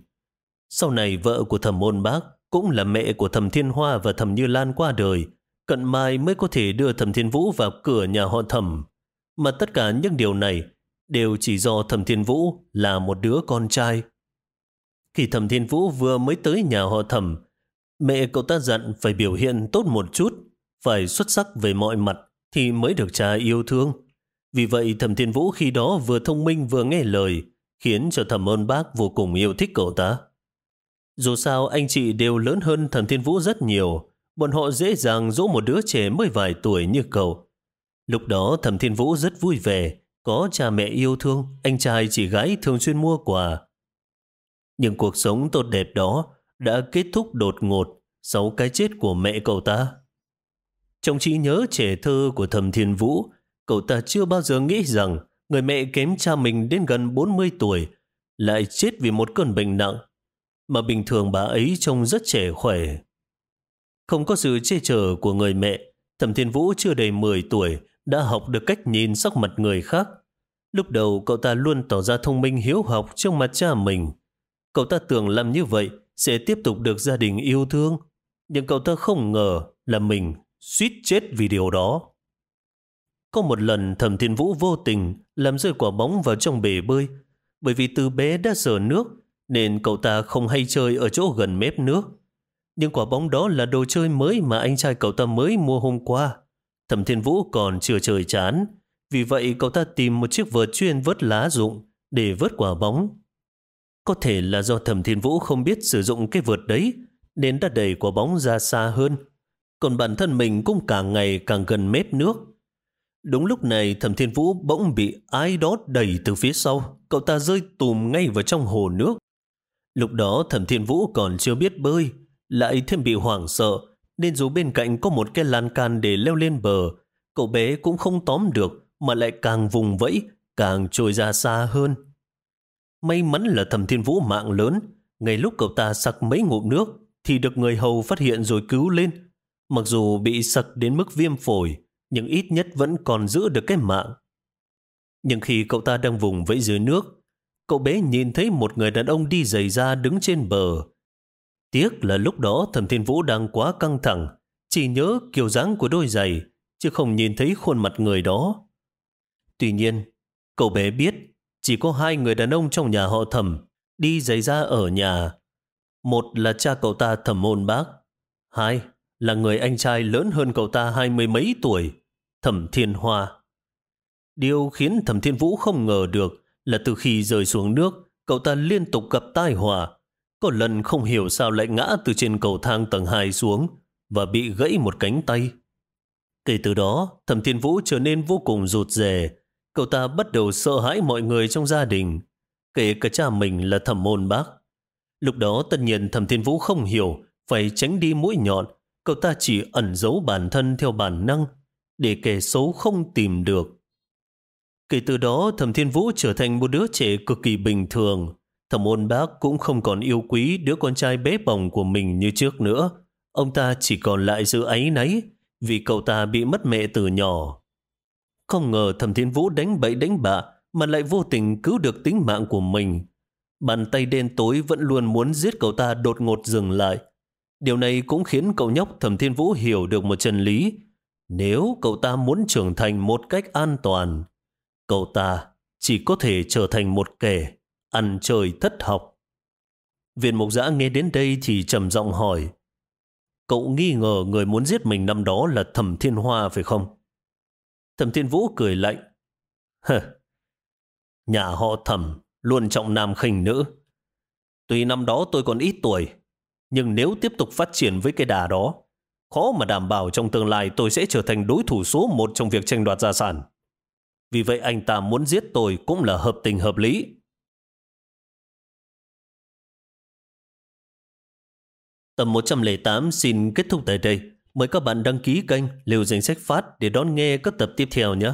Sau này vợ của thẩm môn bác cũng là mẹ của thẩm thiên hoa và thẩm như lan qua đời. Cận Mai mới có thể đưa thẩm thiên vũ vào cửa nhà họ thẩm. Mà tất cả những điều này đều chỉ do thẩm thiên vũ là một đứa con trai. Khi thẩm thiên vũ vừa mới tới nhà họ thẩm, mẹ cậu ta dặn phải biểu hiện tốt một chút, phải xuất sắc về mọi mặt thì mới được cha yêu thương. Vì vậy thẩm thiên vũ khi đó vừa thông minh vừa nghe lời, khiến cho thẩm ơn bác vô cùng yêu thích cậu ta. Dù sao anh chị đều lớn hơn thẩm thiên vũ rất nhiều, bọn họ dễ dàng dỗ một đứa trẻ mới vài tuổi như cậu. Lúc đó thẩm thiên vũ rất vui vẻ, có cha mẹ yêu thương, anh trai chị gái thường xuyên mua quà. Nhưng cuộc sống tốt đẹp đó đã kết thúc đột ngột sau cái chết của mẹ cậu ta. Trong trí nhớ trẻ thơ của thẩm thiên vũ, cậu ta chưa bao giờ nghĩ rằng người mẹ kém cha mình đến gần 40 tuổi lại chết vì một cơn bệnh nặng, mà bình thường bà ấy trông rất trẻ khỏe. Không có sự che chở của người mẹ, Thẩm Thiên Vũ chưa đầy 10 tuổi đã học được cách nhìn sắc mặt người khác. Lúc đầu cậu ta luôn tỏ ra thông minh hiếu học trong mặt cha mình. Cậu ta tưởng làm như vậy sẽ tiếp tục được gia đình yêu thương, nhưng cậu ta không ngờ là mình suýt chết vì điều đó. Có một lần Thẩm Thiên Vũ vô tình làm rơi quả bóng vào trong bể bơi, bởi vì từ bé đã sợ nước nên cậu ta không hay chơi ở chỗ gần mép nước. Nhưng quả bóng đó là đồ chơi mới mà anh trai cậu ta mới mua hôm qua. Thẩm Thiên Vũ còn chưa chơi chán, vì vậy cậu ta tìm một chiếc vợt chuyên vớt lá rụng để vớt quả bóng. Có thể là do Thẩm Thiên Vũ không biết sử dụng cái vợt đấy, nên đã đẩy quả bóng ra xa hơn. Còn bản thân mình cũng càng ngày càng gần mép nước. Đúng lúc này Thẩm Thiên Vũ bỗng bị ai đó đẩy từ phía sau, cậu ta rơi tùm ngay vào trong hồ nước. Lúc đó Thẩm Thiên Vũ còn chưa biết bơi, lại thêm bị hoảng sợ, nên dù bên cạnh có một cái lan can để leo lên bờ, cậu bé cũng không tóm được mà lại càng vùng vẫy, càng trôi ra xa hơn. May mắn là thẩm thiên vũ mạng lớn, ngay lúc cậu ta sặc mấy ngụm nước thì được người hầu phát hiện rồi cứu lên. Mặc dù bị sặc đến mức viêm phổi, nhưng ít nhất vẫn còn giữ được cái mạng. Nhưng khi cậu ta đang vùng vẫy dưới nước, cậu bé nhìn thấy một người đàn ông đi giày ra đứng trên bờ, Tiếc là lúc đó thẩm thiên vũ đang quá căng thẳng, chỉ nhớ kiểu dáng của đôi giày, chứ không nhìn thấy khuôn mặt người đó. Tuy nhiên, cậu bé biết chỉ có hai người đàn ông trong nhà họ thẩm đi giày ra ở nhà. Một là cha cậu ta thẩm môn bác, hai là người anh trai lớn hơn cậu ta hai mươi mấy tuổi, thẩm thiên hoa. Điều khiến thẩm thiên vũ không ngờ được là từ khi rời xuống nước, cậu ta liên tục gặp tai họa có lần không hiểu sao lại ngã từ trên cầu thang tầng 2 xuống và bị gãy một cánh tay. Kể từ đó, Thẩm Thiên Vũ trở nên vô cùng rụt rè. Cậu ta bắt đầu sợ hãi mọi người trong gia đình, kể cả cha mình là thẩm môn bác. Lúc đó tất nhiên Thẩm Thiên Vũ không hiểu, phải tránh đi mũi nhọn. Cậu ta chỉ ẩn giấu bản thân theo bản năng, để kẻ xấu không tìm được. Kể từ đó, Thẩm Thiên Vũ trở thành một đứa trẻ cực kỳ bình thường, Thẩm ôn bác cũng không còn yêu quý đứa con trai bé bỏng của mình như trước nữa. Ông ta chỉ còn lại sự ấy náy vì cậu ta bị mất mẹ từ nhỏ. Không ngờ thẩm thiên vũ đánh bậy đánh bạ mà lại vô tình cứu được tính mạng của mình. Bàn tay đen tối vẫn luôn muốn giết cậu ta đột ngột dừng lại. Điều này cũng khiến cậu nhóc thẩm thiên vũ hiểu được một chân lý. Nếu cậu ta muốn trưởng thành một cách an toàn, cậu ta chỉ có thể trở thành một kẻ ăn chơi thất học. Viện mục giã nghe đến đây thì trầm giọng hỏi, cậu nghi ngờ người muốn giết mình năm đó là thẩm thiên hoa phải không? Thẩm thiên vũ cười lạnh, hờ, nhà họ thẩm luôn trọng nam khinh nữ. Tuy năm đó tôi còn ít tuổi, nhưng nếu tiếp tục phát triển với cái đà đó, khó mà đảm bảo trong tương lai tôi sẽ trở thành đối thủ số một trong việc tranh đoạt gia sản. Vì vậy anh ta muốn giết tôi cũng là hợp tình hợp lý. Tập 108 xin kết thúc tại đây. Mời các bạn đăng ký kênh Liều Danh Sách Phát để đón nghe các tập tiếp theo nhé.